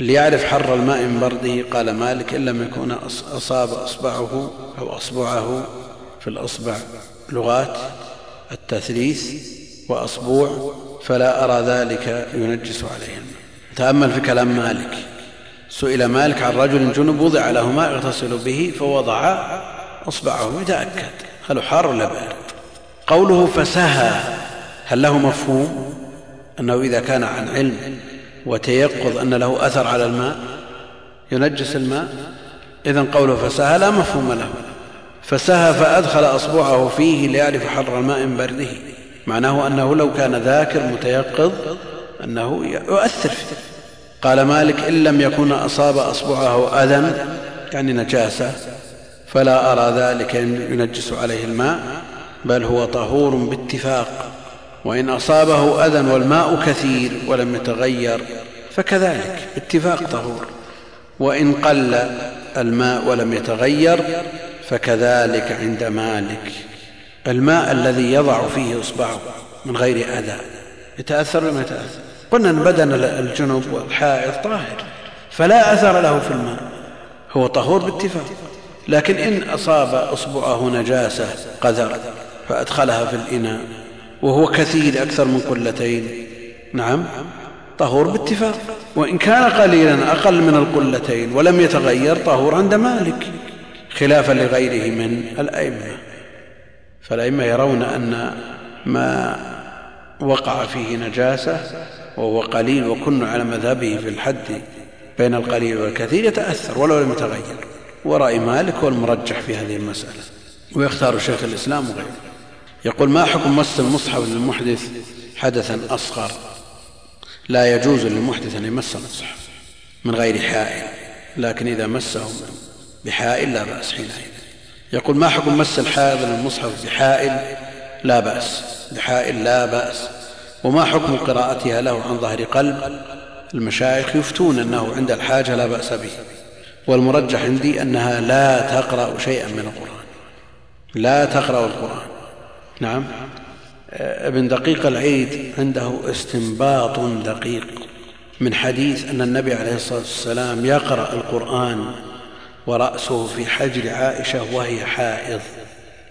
ليعرف حر الماء من برده قال مالك إن لم يكن أصاب أصبعه أو أصبعه في الأصبع لغات التثليث وأصبوع فلا أرى ذلك ينجس عليه الماء. تأمل في كلام مالك. سئل مالك عن رجل جنب وضع له ماء يغتسل به فوضع أصبعه يتأكد. هل حار ولا بارد؟ قوله فسهى هل له مفهوم؟ أنه إذا كان عن علم وتيقظ أن له أثر على الماء ينجس الماء إذا قوله فسهى لا مفهوم له. فسهى فأدخل أصبعه فيه ليعرف حر الماء من برده. معناه أنه لو كان ذاكر متيقظ أنه يؤثر فيه. قال مالك إن لم يكن أصاب أصبعه أذى يعني نجاسة فلا أرى ذلك ينجس عليه الماء بل هو طهور باتفاق وإن أصابه أذى والماء كثير ولم يتغير فكذلك اتفاق طهور وإن قل الماء ولم يتغير فكذلك عند مالك. الماء الذي يضع فيه إصبعه من غير أذى يتأثر ولا ما يتأثر. قلنا إن بدن الجنب والحائض طاهر فلا أثر له في الماء هو طهور باتفاق. لكن إن أصاب أصبعه نجاسة قذر فأدخلها في الإناء وهو كثير أكثر من قلتين. نعم طهور باتفاق. وإن كان قليلا أقل من القلتين ولم يتغير طهور عند مالك خلافا لغيره من الأئمة. فالأئمة يرون أن ما وقع فيه نجاسة وهو قليل وكن على مذهبه في الحد بين القليل والكثير يتأثر ولو لم يتغير. ورأي مالك هو المرجح في هذه المسألة ويختار شيخ الإسلام وغيره. يقول ما حكم مس المصحف للمحدث حدثا أصغر؟ لا يجوز للمحدث أن يمس المصحف من غير حائل لكن إذا مسه بحائل لا بأس حينئذ. يقول ما حكم مس الحائض للمصحف بحائل؟ لا بأس بحائل لا بأس. وما حكم قراءتها له عن ظهر قلب؟ المشايخ يفتون أنه عند الحاجة لا بأس به. والمرجح عندي أنها لا تقرأ شيئا من القرآن. لا تقرأ القرآن. نعم. ابن دقيق العيد عنده استنباط دقيق من حديث أن النبي عليه الصلاة والسلام يقرأ القرآن ورأسه في حجر عائشة وهي حائض.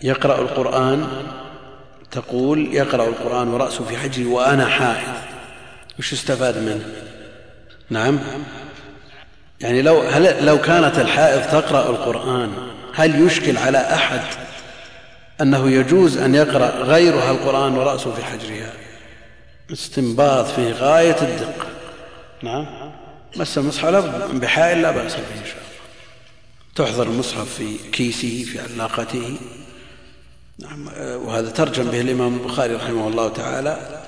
يقرأ القرآن؟ تقول يقرأ القرآن ورأسه في حجري وأنا حائض. وش استفاد منه؟ نعم. يعني لو, هل لو كانت الحائض تقرأ القرآن هل يشكل على أحد أنه يجوز أن يقرأ غيرها القرآن ورأسه في حجرها؟ استنباط في غاية الدقة. نعم. مس المصحف بحائل لا بأس به إن شاء الله. تحضر المصحف في كيسه في علاقته. نعم. وهذا ترجم به الإمام البخاري رحمه الله تعالى.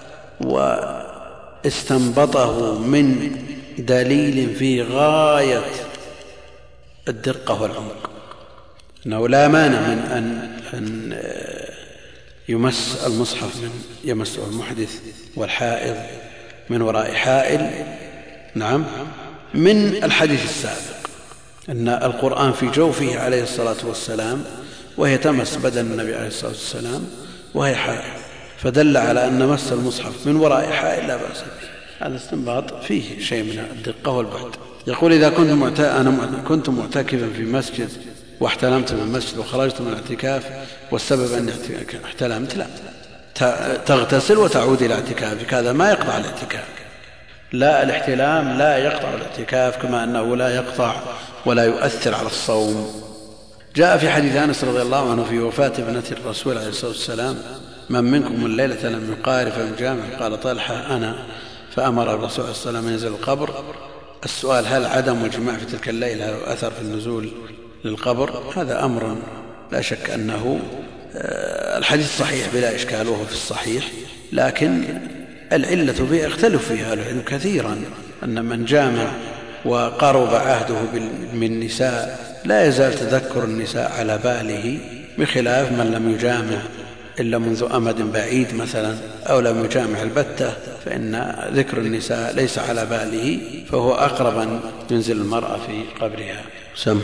واستنبطه من دليل في غاية الدقة والعمق. أنه لا مانع من أن, أن يمس المصحف من يمسه المحدث والحائض من وراء حائل. نعم. من الحديث السابق أن القرآن في جوفه عليه الصلاة والسلام وهي تمس بدن النبي عليه الصلاة والسلام وهي حائل فدل على أن مس المصحف من وراء حائل لا بأس به. هذا استنباط فيه شيء من الدقة والبعد. يقول إذا كنت معت... أنا كنت معتكفا في مسجد واحتلمت من المسجد وخرجت من الاعتكاف والسبب أني احتلمت لا. تغتسل وتعود إلى اعتكافك هذا ما يقطع الاعتكاف. لا الاحتلام لا يقطع الاعتكاف كما أنه لا يقطع ولا يؤثر على الصوم. جاء في حديث أنس رضي الله عنه في وفاة ابنة الرسول عليه الصلاة والسلام من منكم الليلة لم يقارف الجامع قال طلحة أنا. فأمر الرسول عليه الصلاة والسلام أن ينزل القبر. السؤال هل عدم الجماع في تلك الليلة له أثر في النزول للقبر؟ هذا أمر لا شك أنه آه، الحديث صحيح بلا إشكال وهو في الصحيح لكن العلة فيه اختلف فيها العلم كثيرا أن من جامع وقرب عهده بالنساء لا يزال تذكر النساء على باله بخلاف من لم يجامع إلا منذ أمد بعيد مثلا أو لم يجامع البتة. فإن ذكر النساء ليس على باله فهو أقرب أن ينزل المرأة في قبرها. سم.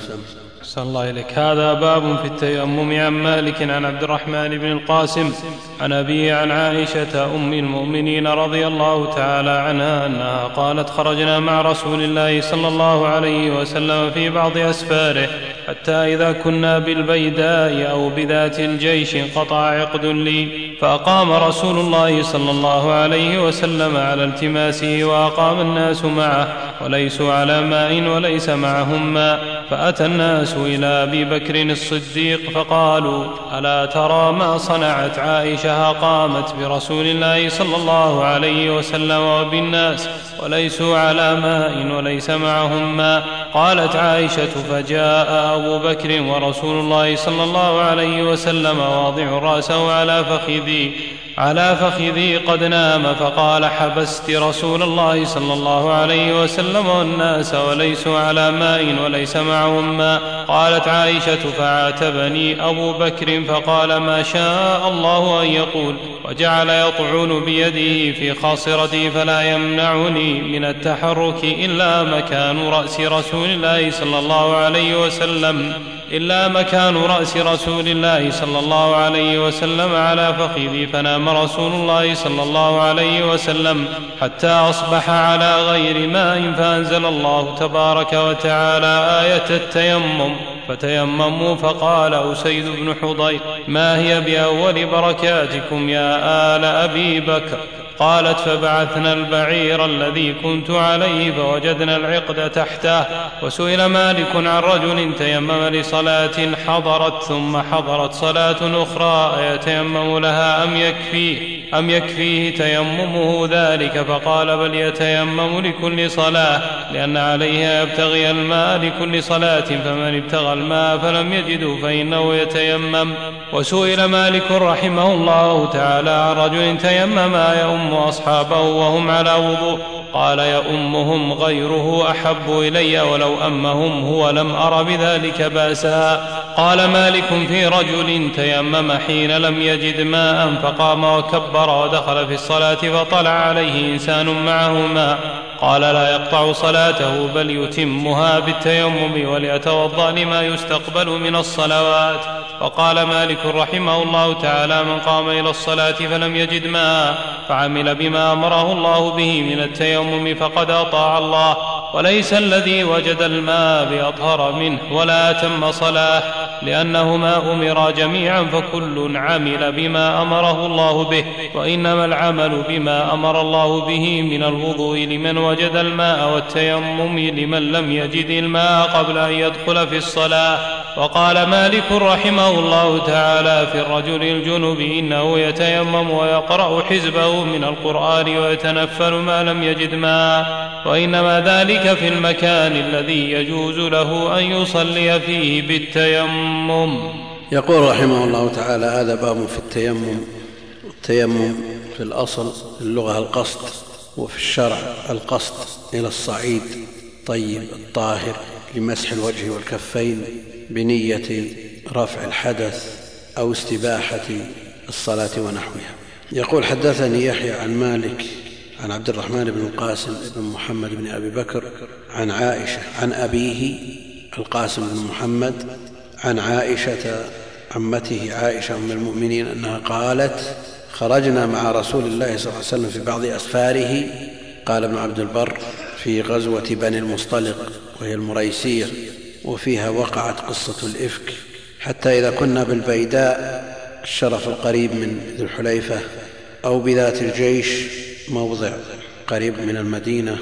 أحسن الله إليك. هذا باب في التيمم عن مالك عن عبد الرحمن بن القاسم عن أبيه عن عائشة أم المؤمنين رضي الله تعالى عنها أنها قالت خرجنا مع رسول الله صلى الله عليه وسلم في بعض أسفاره حتى إذا كنا بالبيداء أو بذات الجيش انقطع عقد لي فأقام رسول الله صلى الله عليه وسلم على التماسه وأقام الناس معه وليسوا على ماء وليس معهم ماء. فأتى الناس إلى أبي بكر الصديق فقالوا ألا ترى ما صنعت عائشة قامت برسول الله صلى الله عليه وسلم وبالناس وليسوا على ماء وليس معهم ماء. قالت عائشة فجاء أبو بكر ورسول الله صلى الله عليه وسلم واضع رأسه على فخذي. على فخذي قد نام فقال حبست رسول الله صلى الله عليه وسلم والناس وليسوا على ماء وليس معهم ماء. قالت عائشة فعاتبني أبو بكر فقال ما شاء الله أن يقول. وجعل يطعن بيده في خاصرتي فلا يمنعني من التحرك إلا مكان رأس رسول الله صلى الله عليه وسلم إلا مكان رأس رسول الله صلى الله عليه وسلم على فخذي فنام رسول الله صلى الله عليه وسلم حتى أصبح على غير ماء فأنزل الله تبارك وتعالى آية التيمم فتيمموا فقال أسيد بن حضير ما هي بأول بركاتكم يا آل أبي بكر؟ قالت فبعثنا البعير الذي كنت عليه فوجدنا العقد تحته وسئل مالك عن رجل تيمم لصلاة حضرت ثم حضرت صلاة أخرى أيتيمم لها أم يكفيه أم يكفيه تيممه ذلك؟ فقال بل يتيمم لكل صلاة لأن عليه يبتغي الماء لكل صلاة فمن ابتغى الماء فلم يجده فإنه يتيمم. وسئل مالك رحمه الله تعالى عن رجل تيمم يؤم وهم على وضوء. قال يؤمهم غيره أحب إلي ولو أمهم هو لم أر بذلك بأسا. قال مالك في رجل تيمم حين لم يجد ماء فقام وكبر ودخل في الصلاة فطلع عليه إنسان معه ماء. قال لا يقطع صلاته بل يتمها بالتيمم وليتوضأ لما يستقبل من الصلوات. وقال مالك رحمه الله تعالى من قام إلى الصلاة فلم يجد ماء فعمل بما أمره الله به من التيمم فقد أطاع الله وليس الذي وجد الماء بأطهر منه ولا أتم صلاة لانهما امرا جميعا فكل عمل بما أمره الله به وإنما العمل بما أمر الله به من الوضوء لمن وجد الماء والتيمم لمن لم يجد الماء قبل أن يدخل في الصلاة وقال مالك رحمه الله تعالى في الرجل الجنب إنه يتيمم ويقرأ حزبه من القرآن ويتنفل ما لم يجد ماء وإنما ذلك في المكان الذي يجوز له أن يصلي فيه بالتيمم. يقول رحمه الله تعالى هذا باب في التيمم التيمم في الأصل في اللغة القصد وفي الشرع القصد إلى الصعيد طيب الطاهر لمسح الوجه والكفين. بنية رفع الحدث أو استباحة الصلاة ونحوها. يقول حدثني يحيى عن مالك عن عبد الرحمن بن القاسم بن محمد بن أبي بكر عن عائشة عن أبيه القاسم بن محمد عن عائشة عمته عائشة أم المؤمنين أنها قالت خرجنا مع رسول الله صلى الله عليه وسلم في بعض أسفاره. قال ابن عبد البر في غزوة بني المصطلق وهي المريسية. وفيها وقعت قصة الإفك. حتى إذا كنا بالبيداء الشرف القريب من ذي الحليفة أو بذات الجيش موضع قريب من المدينة.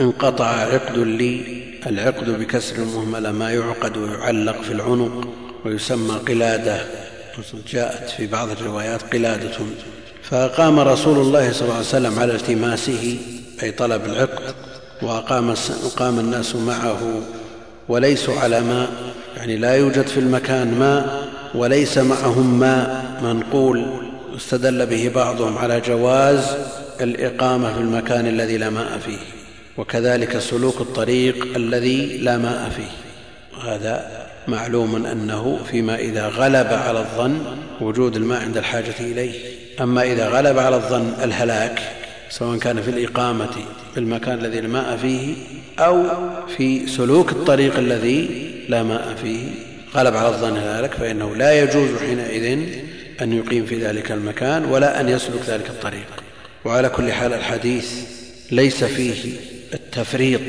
انقطع عقد لي العقد بكسر المهملة ما يعقد ويعلق في العنق ويسمى قلادة. جاءت في بعض الروايات قلادة. فأقام رسول الله صلى الله عليه وسلم على التماسه أي طلب العقد وأقام قام الناس معه وليسوا على ماء يعني لا يوجد في المكان ماء وليس معهم ماء. منقول استدل به بعضهم على جواز الإقامة في المكان الذي لا ماء فيه وكذلك سلوك الطريق الذي لا ماء فيه. وهذا معلوم أنه فيما إذا غلب على الظن وجود الماء عند الحاجة إليه. أما إذا غلب على الظن الهلاك سواء كان في الإقامة في المكان الذي لا ماء فيه أو في سلوك الطريق الذي لا ماء فيه. غلب على الظن ذلك فإنه لا يجوز حينئذ أن يقيم في ذلك المكان ولا أن يسلك ذلك الطريق. وعلى كل حال الحديث ليس فيه التفريط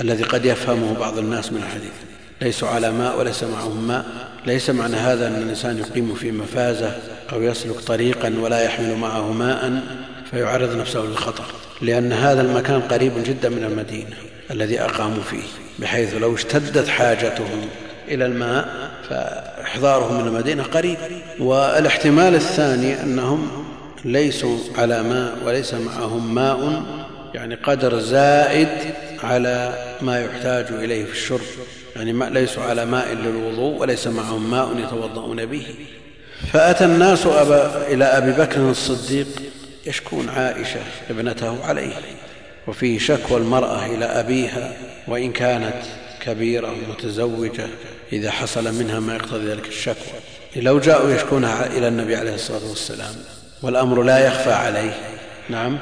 الذي قد يفهمه بعض الناس من الحديث. ليسوا على ماء وليس معهم ماء. ليس معنى هذا أن الإنسان يقيم في مفازة أو يسلك طريقا ولا يحمل معه ماء فيعرض نفسه للخطر لأن هذا المكان قريب جدا من المدينة الذي أقاموا فيه بحيث لو اشتدت حاجتهم إلى الماء فإحضارهم من المدينة قريب. والاحتمال الثاني أنهم ليسوا على ماء وليس معهم ماء يعني قدر زائد على ما يحتاج إليه في الشرب يعني ليسوا على ماء للوضوء وليس معهم ماء يتوضؤون به. فأتى الناس أبا إلى أبي بكر الصديق يشكون عائشة ابنته عليه وفيه شكوى المرأة إلى أبيها وإن كانت كبيرة متزوجة إذا حصل منها ما يقتضي ذلك الشكوى. لو جاءوا يشكونها إلى النبي عليه الصلاة والسلام والأمر لا يخفى عليه. نعم.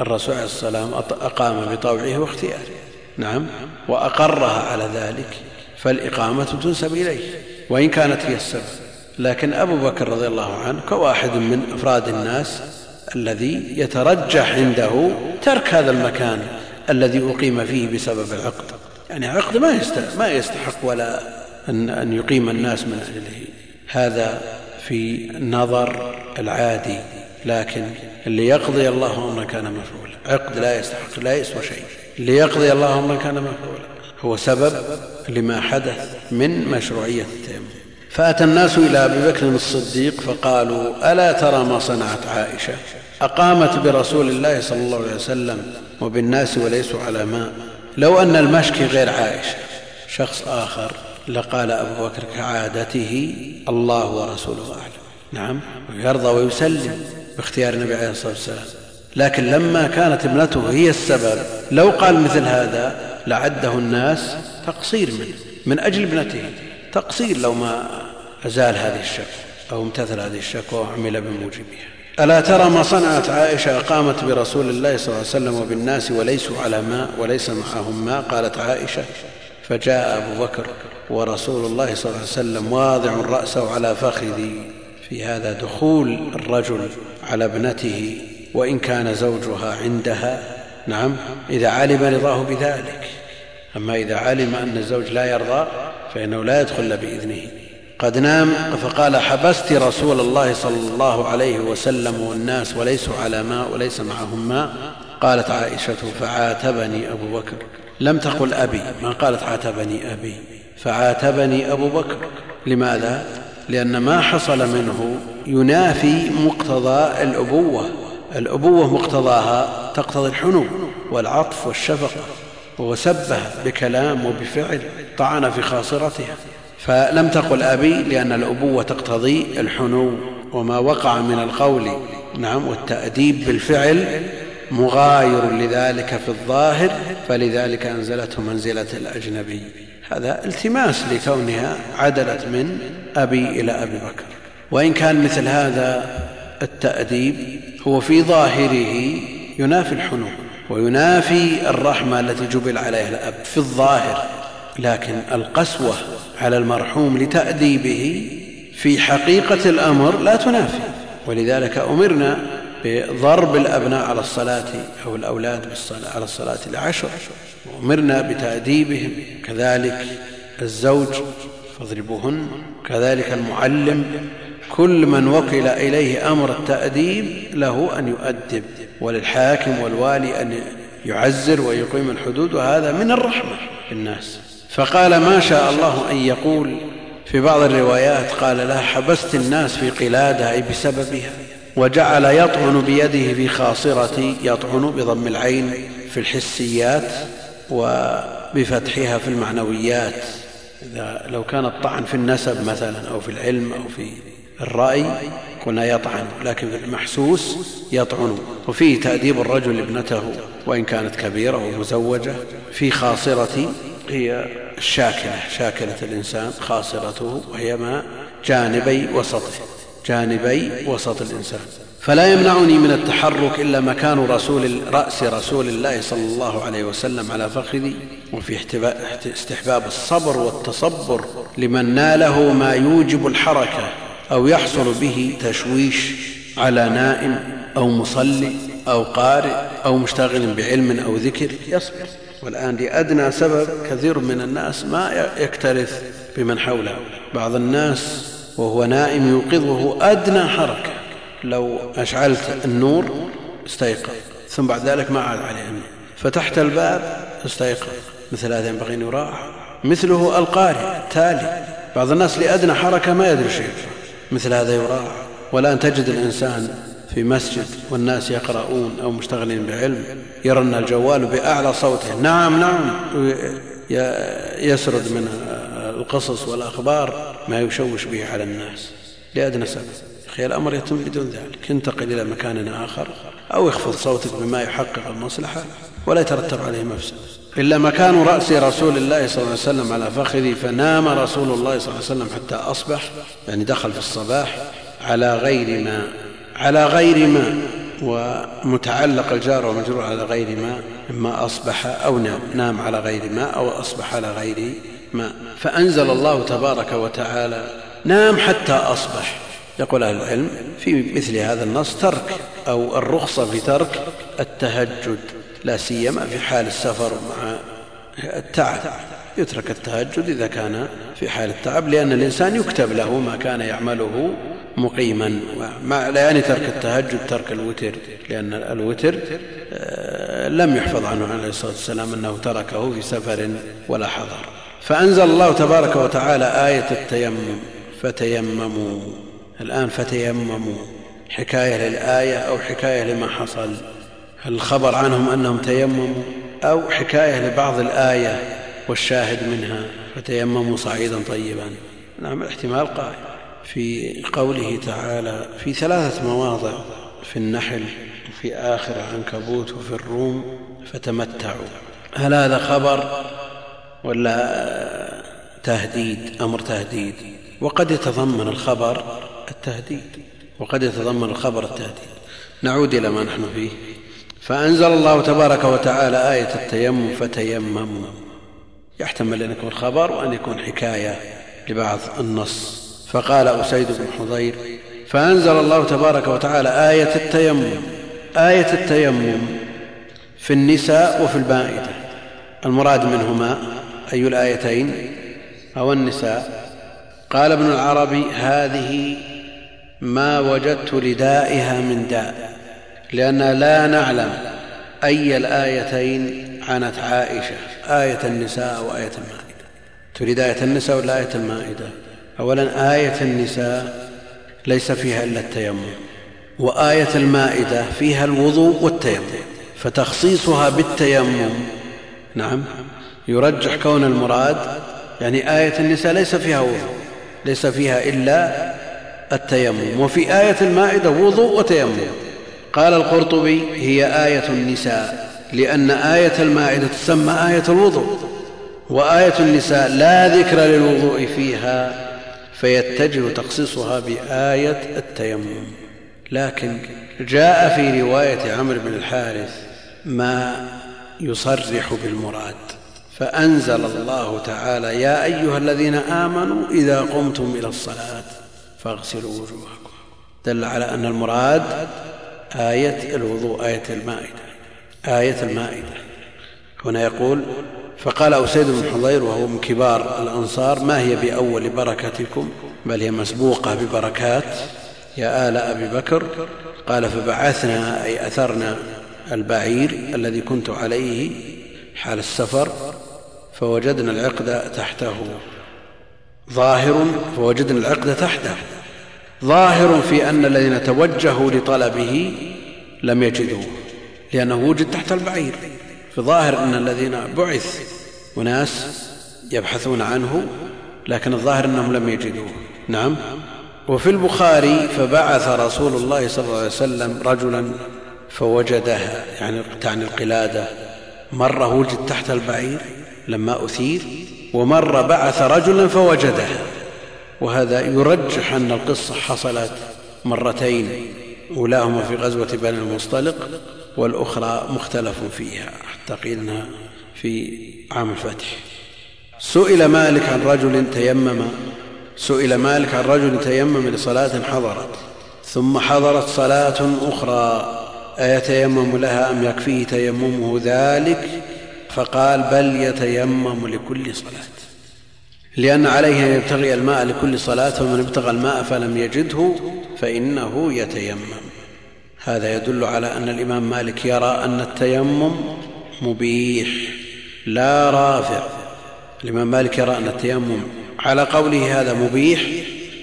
الرسول عليه الصلاة والسلام أقام بطوعه واختياره. نعم. وأقرها على ذلك فالإقامة تنسب إليه وإن كانت هي السبب. لكن أبو بكر رضي الله عنه كواحد من أفراد الناس الذي يترجح عنده ترك هذا المكان الذي أقيم فيه بسبب العقد. يعني عقد ما ما يستحق ولا أن, أن يقيم الناس من أجله. هذا في النظر العادي لكن ليقضي الله أمرا كان مفعولا. عقد لا يستحق لا يسوى شيء. ليقضي الله أمرا كان مفعولا. هو سبب لما حدث من مشروعية التيمم. فأتى الناس إلى أبي بكر الصديق فقالوا ألا ترى ما صنعت عائشة؟ أقامت برسول الله صلى الله عليه وسلم وبالناس وليسوا على ماء. لو أن المشكي غير عائشة. شخص آخر لقال أبو بكر كعادته الله ورسوله أعلم. نعم ويرضى ويسلم باختيار النبي عليه الصلاة والسلام. لكن لما كانت ابنته هي السبب لو قال مثل هذا لعده الناس تقصير منه من أجل ابنته. تقصير لو ما أزال هذه الشكوى أو امتثل هذه الشكوى وعمل بموجبها. ألا ترى ما صنعت عائشة أقامت برسول الله صلى الله عليه وسلم وبالناس وليسوا على ماء وليس معهم ماء قالت عائشة فجاء أبو بكر ورسول الله صلى الله عليه وسلم واضع رأسه على فخذي في هذا دخول الرجل على ابنته وإن كان زوجها عندها نعم إذا علم رضاه بذلك. أما إذا علم أن الزوج لا يرضى فإنه لا يدخل بإذنه. قد نام فقال حبست رسول الله صلى الله عليه وسلم والناس وليسوا على ماء وليس معهم ماء قالت عائشة فعاتبني أبو بكر. لم تقل أبي ما قالت عاتبني أبي. فعاتبني أبو بكر. لماذا؟ لأن ما حصل منه ينافي مقتضى الأبوة. الأبوة مقتضاها تقتضي الحنو والعطف والشفقة وسبه بكلام وبفعل طعن في خاصرتها. فلم تقل أبي لأن الأبوة تقتضي الحنو وما وقع من القول. نعم والتأديب بالفعل مغاير لذلك في الظاهر فلذلك أنزلته منزلة الأجنبي. هذا التماس لكونها عدلت من أبي إلى أبي بكر. وإن كان مثل هذا التأديب هو في ظاهره ينافي الحنو وينافي الرحمة التي جبل عليها الأب في الظاهر لكن القسوة على المرحوم لتأديبه في حقيقة الأمر لا تنافي. ولذلك أمرنا بضرب الأبناء على الصلاة أو الأولاد على الصلاة لعشر وأمرنا بتأديبهم كذلك الزوج فاضربوهن كذلك المعلم كل من وكل إليه أمر التأديب له أن يؤدب وللحاكم والوالي أن يعزر ويقيم الحدود وهذا من الرحمة بالناس فقال ما شاء الله أن يقول في بعض الروايات قال لها حبست الناس في قلادة أي بسببها وجعل يطعن بيده في خاصرتي يطعن بضم العين في الحسيات وبفتحها في المعنويات. إذا لو كان الطعن في النسب مثلا أو في العلم أو في الرأي قلنا يطعن لكن في المحسوس يطعن. وفيه تأديب الرجل ابنته وإن كانت كبيرة ومزوجة في خاصرة هي الشاكلة شاكلة الإنسان خاصرته وهي ما؟ جانبي وسطه جانبي وسط الإنسان. فلا يمنعني من التحرك إلا مكان رسول رأس رسول الله صلى الله عليه وسلم على فخذي وفي استحباب الصبر والتصبر لمن ناله ما يوجب الحركة أو يحصل به تشويش على نائم أو مصلي أو قارئ أو مشتغل بعلم أو ذكر. يصبر. والآن لأدنى سبب كثير من الناس ما يكترث بمن حوله. بعض الناس وهو نائم يوقظه أدنى حركة. لو أشعلت النور استيقظ. ثم بعد ذلك ما عاد عليه النور فتحت الباب استيقظ. مثل هذا ينبغي أن يراعى. مثله القارئ التالي بعض الناس لأدنى حركة ما يدري شيء. مثل هذا يراعى. ولا أن تجد الإنسان في مسجد والناس يقرؤون أو مشتغلين بعلم يرن الجوال بأعلى صوته. نعم نعم. يسرد من القصص والأخبار ما يشوش به على الناس. لأدنى سبب. أخي الأمر يتم بدون ذلك. انتقل إلى مكان آخر أو اخفض صوتك بما يحقق المصلحة ولا يترتب عليه مفسد. إلا مكان رأس رسول الله صلى الله عليه وسلم على فخذي فنام رسول الله صلى الله عليه وسلم حتى أصبح يعني دخل في الصباح على غير ماء على غير ماء ومتعلق الجار ومجرور على غير ماء إما أصبح أو نام نام على غير ماء أو أصبح على غير ماء فأنزل الله تبارك وتعالى نام حتى أصبح. يقول أهل العلم في مثل هذا النص ترك أو الرخصة في ترك التهجد لا سيما في حال السفر مع التعب. يترك التهجد إذا كان في حال التعب لأن الإنسان يكتب له ما كان يعمله مقيما لا يعني ترك التهجد ترك الوتر لأن الوتر آه، لم يحفظ عنه عليه الصلاة والسلام أنه تركه في سفر ولا حضر. فأنزل الله تبارك وتعالى آية التيمم فتيمموا. الآن فتيمموا. حكاية للآية أو حكاية لما حصل. الخبر عنهم أنهم تيمموا؟ أو حكاية لبعض الآية؟ والشاهد منها فتيمموا صعيدا طيبا. نعم الاحتمال قائم. في قوله تعالى في ثلاثة مواضع في النحل في آخر العنكبوت وفي الروم فتمتعوا. هل هذا خبر ولا تهديد أمر تهديد؟ وقد يتضمن الخبر التهديد. وقد يتضمن الخبر التهديد. نعود إلى ما نحن فيه. فأنزل الله تبارك وتعالى آية التيمم فتيمموا يحتمل أن يكون خبر وأن يكون حكاية لبعض النص. فقال أسيد بن حضير فأنزل الله تبارك وتعالى آية التيمم آية التيمم في النساء وفي المائدة. المراد منهما أي الآيتين؟ أو النساء. قال ابن العربي هذه ما وجدت لدائها من داء لأننا لا نعلم أي الآيتين عنت عائشة. آية النساء أو آية المائدة. تريد آية النساء ولا آية المائدة؟ أولا آية النساء ليس فيها إلا التيمم وآية المائدة فيها الوضوء والتيمم فتخصيصها بالتيمم نعم يرجح كون المراد يعني آية النساء ليس فيها وضوء ليس فيها إلا التيمم وفي آية المائدة وضوء وتيمم. قال القرطبي هي آية النساء. لأن آية المائدة تسمى آية الوضوء وآية النساء لا ذكر للوضوء فيها فيتجه تخصيصها بآية التيمم. لكن جاء في رواية عمرو بن الحارث ما يصرح بالمراد. فأنزل الله تعالى يا أيها الذين آمنوا إذا قمتم إلى الصلاة فاغسلوا وجوهكم. دل على أن المراد آية الوضوء آية المائدة. آية المائدة. هنا يقول فقال أسيد بن حضير وهو من كبار الأنصار ما هي بأول بركتكم بل هي مسبوقة ببركات. يا آل أبي بكر قال فبعثنا أي أثرنا البعير الذي كنت عليه حال السفر فوجدنا العقد تحته. ظاهر فوجدنا العقد تحته. ظاهر في أن الذين توجهوا لطلبه لم يجدوه. لأنه وجد تحت البعير. في ظاهر أن الذين بعث وناس يبحثون عنه لكن الظاهر أنهم لم يجدوه. نعم. وفي البخاري فبعث رسول الله صلى الله عليه وسلم رجلا فوجدها يعني تعني القلادة. مرة وجد تحت البعير لما أثير ومرة بعث رجلا فوجدها وهذا يرجح أن القصة حصلت مرتين أولاهما في غزوة بني المصطلق والأخرى مختلف فيها. حتى قيل انها في عام الفتح سئل مالك عن رجل تيمم سئل مالك عن رجل تيمم لصلاة حضرت ثم حضرت صلاة أخرى أيتيمم لها أم يكفيه تيممه ذلك؟ فقال بل يتيمم لكل صلاة. لأن عليه أن يبتغي الماء لكل صلاة فمن ابتغى الماء فلم يجده فإنه يتيمم. هذا يدل على أن الإمام مالك يرى أن التيمم مبيح لا رافع. الإمام مالك يرى أن التيمم على قوله هذا مبيح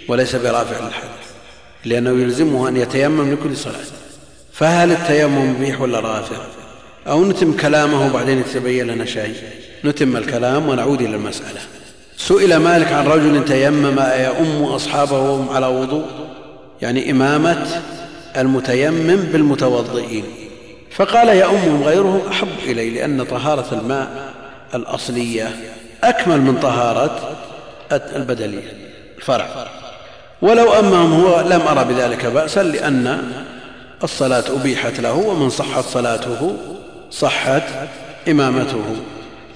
وليس برافع للحدث لأنه يلزمه أن يتيمم لكل صلاة. فهل التيمم مبيح ولا رافع؟ أو نتم كلامه وبعدين يتبين لنا شيء؟ نتم الكلام ونعود إلى المسألة. سئل مالك عن رجل تيمم أيؤم أصحابه على وضوء يعني إمامة المتيمم بالمتوضئين. فقال يؤمهم غيره أحب إلي لأن طهارة الماء الأصلية أكمل من طهارة البدلية الفرع. ولو أمهم هو لم أرى بذلك بأسا لأن الصلاة أبيحت له ومن صحت صلاته صحت إمامته.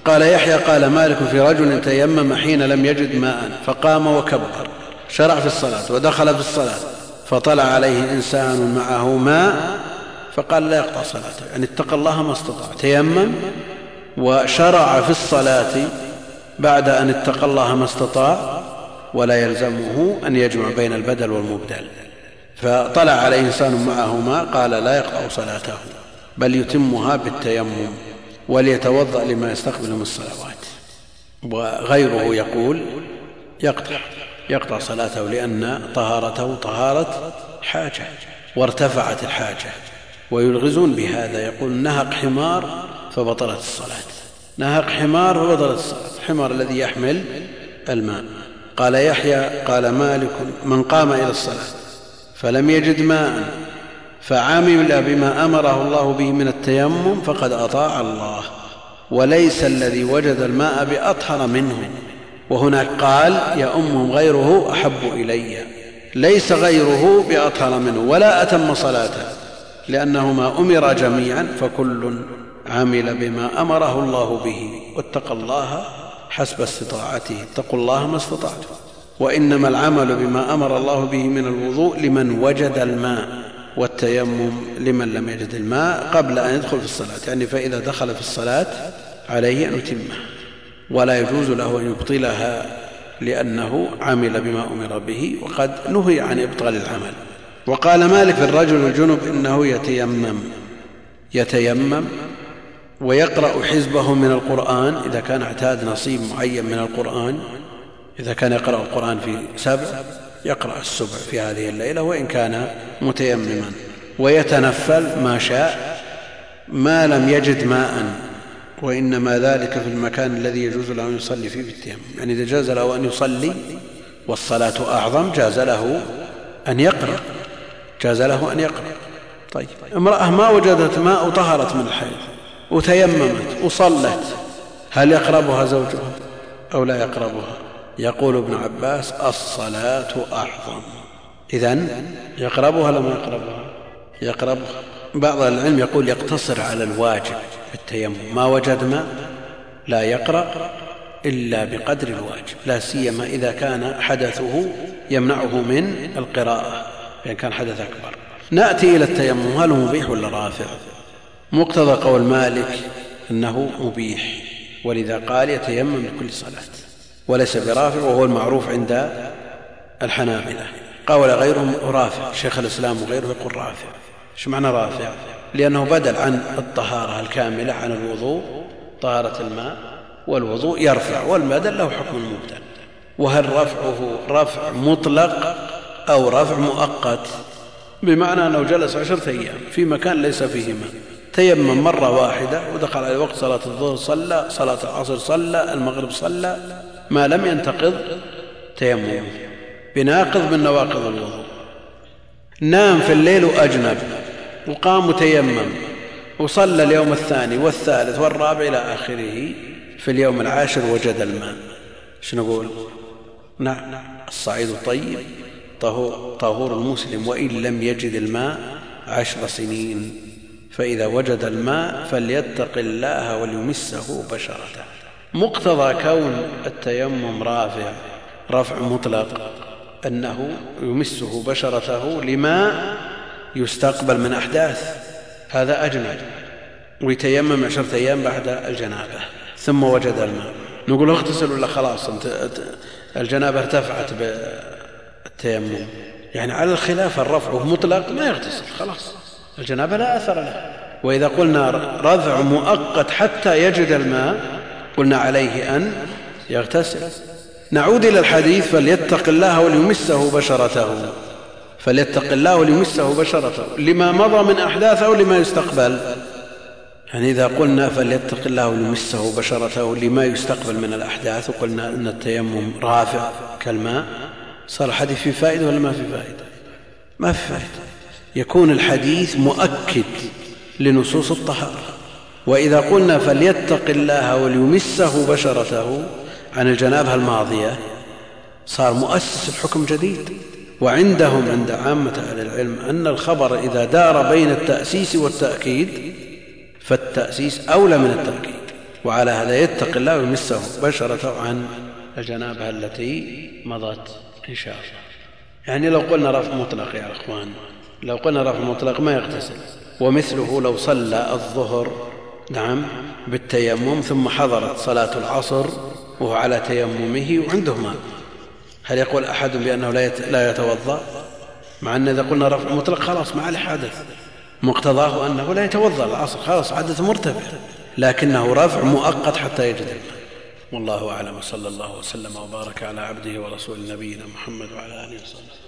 قال يحيى قال مالك في رجل تيمم حين لم يجد ماء فقام وكبر شرع في الصلاة ودخل في الصلاة. فطلع عليه إنسان معه ماء فقال لا يقطع صلاته. يعني اتقى الله ما استطاع. تيمم وشرع في الصلاة بعد أن اتقى الله ما استطاع ولا يلزمه أن يجمع بين البدل والمبدل. فطلع عليه إنسان معه ماء قال لا يقطع صلاته بل يتمها بالتيمم وليتوضأ لما يستقبل من الصلوات. وغيره يقول يقطع. يقطع صلاته لأن طهارته طهارة حاجة وارتفعت الحاجة ويلغزون بهذا. يقول نهق حمار فبطلت الصلاة. نهق حمار فبطلت الصلاة. الحمار الذي يحمل الماء. قال يحيى قال مالك من قام إلى الصلاة فلم يجد ماء فعمل بما أمره الله به من التيمم فقد أطاع الله وليس الذي وجد الماء بأطهر منه. وهناك قال يؤمهم غيره أحب إلي. ليس غيره بأطهر منه ولا أتم صلاته. لأنهما امرا جميعا فكل عمل بما أمره الله به. واتقى الله حسب استطاعته. اتقوا الله ما استطعتم. وإنما العمل بما أمر الله به من الوضوء لمن وجد الماء والتيمم لمن لم يجد الماء قبل أن يدخل في الصلاة. يعني فإذا دخل في الصلاة عليه أن يتمها ولا يجوز له أن يبطلها لأنه عمل بما أمر به وقد نهي عن إبطال العمل. وقال مالك الرجل الجنب إنه يتيمم يتيمم ويقرأ حزبه من القرآن. إذا كان اعتاد نصيب معين من القرآن إذا كان يقرأ القرآن في سبع يقرأ السبع في هذه الليلة وإن كان متيمما. ويتنفل ما شاء ما لم يجد ماء. وإنما ذلك في المكان الذي يجوز له أن يصلي فيه بالتيمم. يعني إذا جاز له أن يصلي والصلاة أعظم جاز له أن يقرأ. جاز له أن يقرأ. طيب. امرأة ما وجدت ماء وطهرت من الحيض وتيممت وصلت. هل يقربها زوجها أو لا يقربها؟ يقول ابن عباس الصلاة أعظم. اذا يقربها لما يقربها؟ يقربها. بعض العلم يقول يقتصر على الواجب في التيمم. ما وجد ماء لا يقرأ إلا بقدر الواجب. لا سيما إذا كان حدثه يمنعه من القراءة فان كان حدث أكبر. نأتي إلى التيمم. هل هو مبيح ولا رافع؟ مقتضى قول مالك أنه مبيح. ولذا قال يتيمم لكل صلاة. وليس برافع وهو المعروف عند الحنابلة. قال غيرهم رافع. شيخ الإسلام وغيره يقول رافع. إيش معنى رافع؟ لأنه بدل عن الطهارة الكاملة عن الوضوء طهارة الماء والوضوء يرفع والبدل له حكم المبدل وهل رفعه رفع مطلق أو رفع مؤقت؟ بمعنى أنه جلس عشرة أيام في مكان ليس فيه ماء. تيمم مرة واحدة ودخل على وقت صلاة الظهر صلى صلاة العصر صلى المغرب صلى ما لم ينتقض تيممه بناقض من نواقض الوضوء. نام في الليل وأجنب. وقام متيمم. وصلى اليوم الثاني والثالث والرابع إلى آخره في اليوم العاشر وجد الماء. إيش نقول؟ نعم الصعيد الطيب طهور المسلم وإن لم يجد الماء عشر سنين. فإذا وجد الماء فليتق الله وليمسه بشرته. مقتضى كون التيمم رافع رفع مطلق أنه يمسه بشرته لما يستقبل من أحداث. هذا أجمل ويتيمم عشرة أيام بعد الجنابة. ثم وجد الماء. نقول اغتسل ولا خلاص؟ انت الجنابة ارتفعت بالتيمم. يعني على الخلاف الرفع مطلق ما يغتسل خلاص. الجنابة لا أثر له. وإذا قلنا رفع مؤقت حتى يجد الماء قلنا عليه أن يغتسل. نعود إلى الحديث فليتق الله وليمسه بشرته. فليتق الله وليمسه بشرته لما مضى من أحداث أو لما يستقبل. يعني إذا قلنا فليتق الله وليمسه بشرته لما يستقبل من الأحداث وقلنا أن التيمم رافع كالماء صار الحديث في فائدة ولا ما في فائدة؟ ما في فائدة. يكون الحديث مؤكد لنصوص الطهارة. وإذا قلنا فليتق الله وليمسه بشرته عن الجنابة الماضية صار مؤسس الحكم جديد. وعندهم عند عامة أهل العلم أن الخبر إذا دار بين التأسيس والتأكيد فالتأسيس أولى من التأكيد. وعلى هذا يتق الله ويمسه بشرته عن الجنابة التي مضت إن شاء الله. يعني لو قلنا رفع مطلق يا إخوان لو قلنا رفع مطلق ما يغتسل. ومثله لو صلى الظهر نعم بالتيمم ثم حضرت صلاة العصر وهو على تيممه وعنده ماء. هل يقول أحد بأنه لا يتوضأ؟ مع أن إذا قلنا رفع مطلق خلاص ما عليه حدث مقتضاه أنه لا يتوضأ الأصل خلاص حدث مرتفع. لكنه رفع مؤقت حتى يجد. الماء والله أعلم صلى الله وسلم وبارك على عبده ورسول نبينا محمد وعلى آله وصحبه.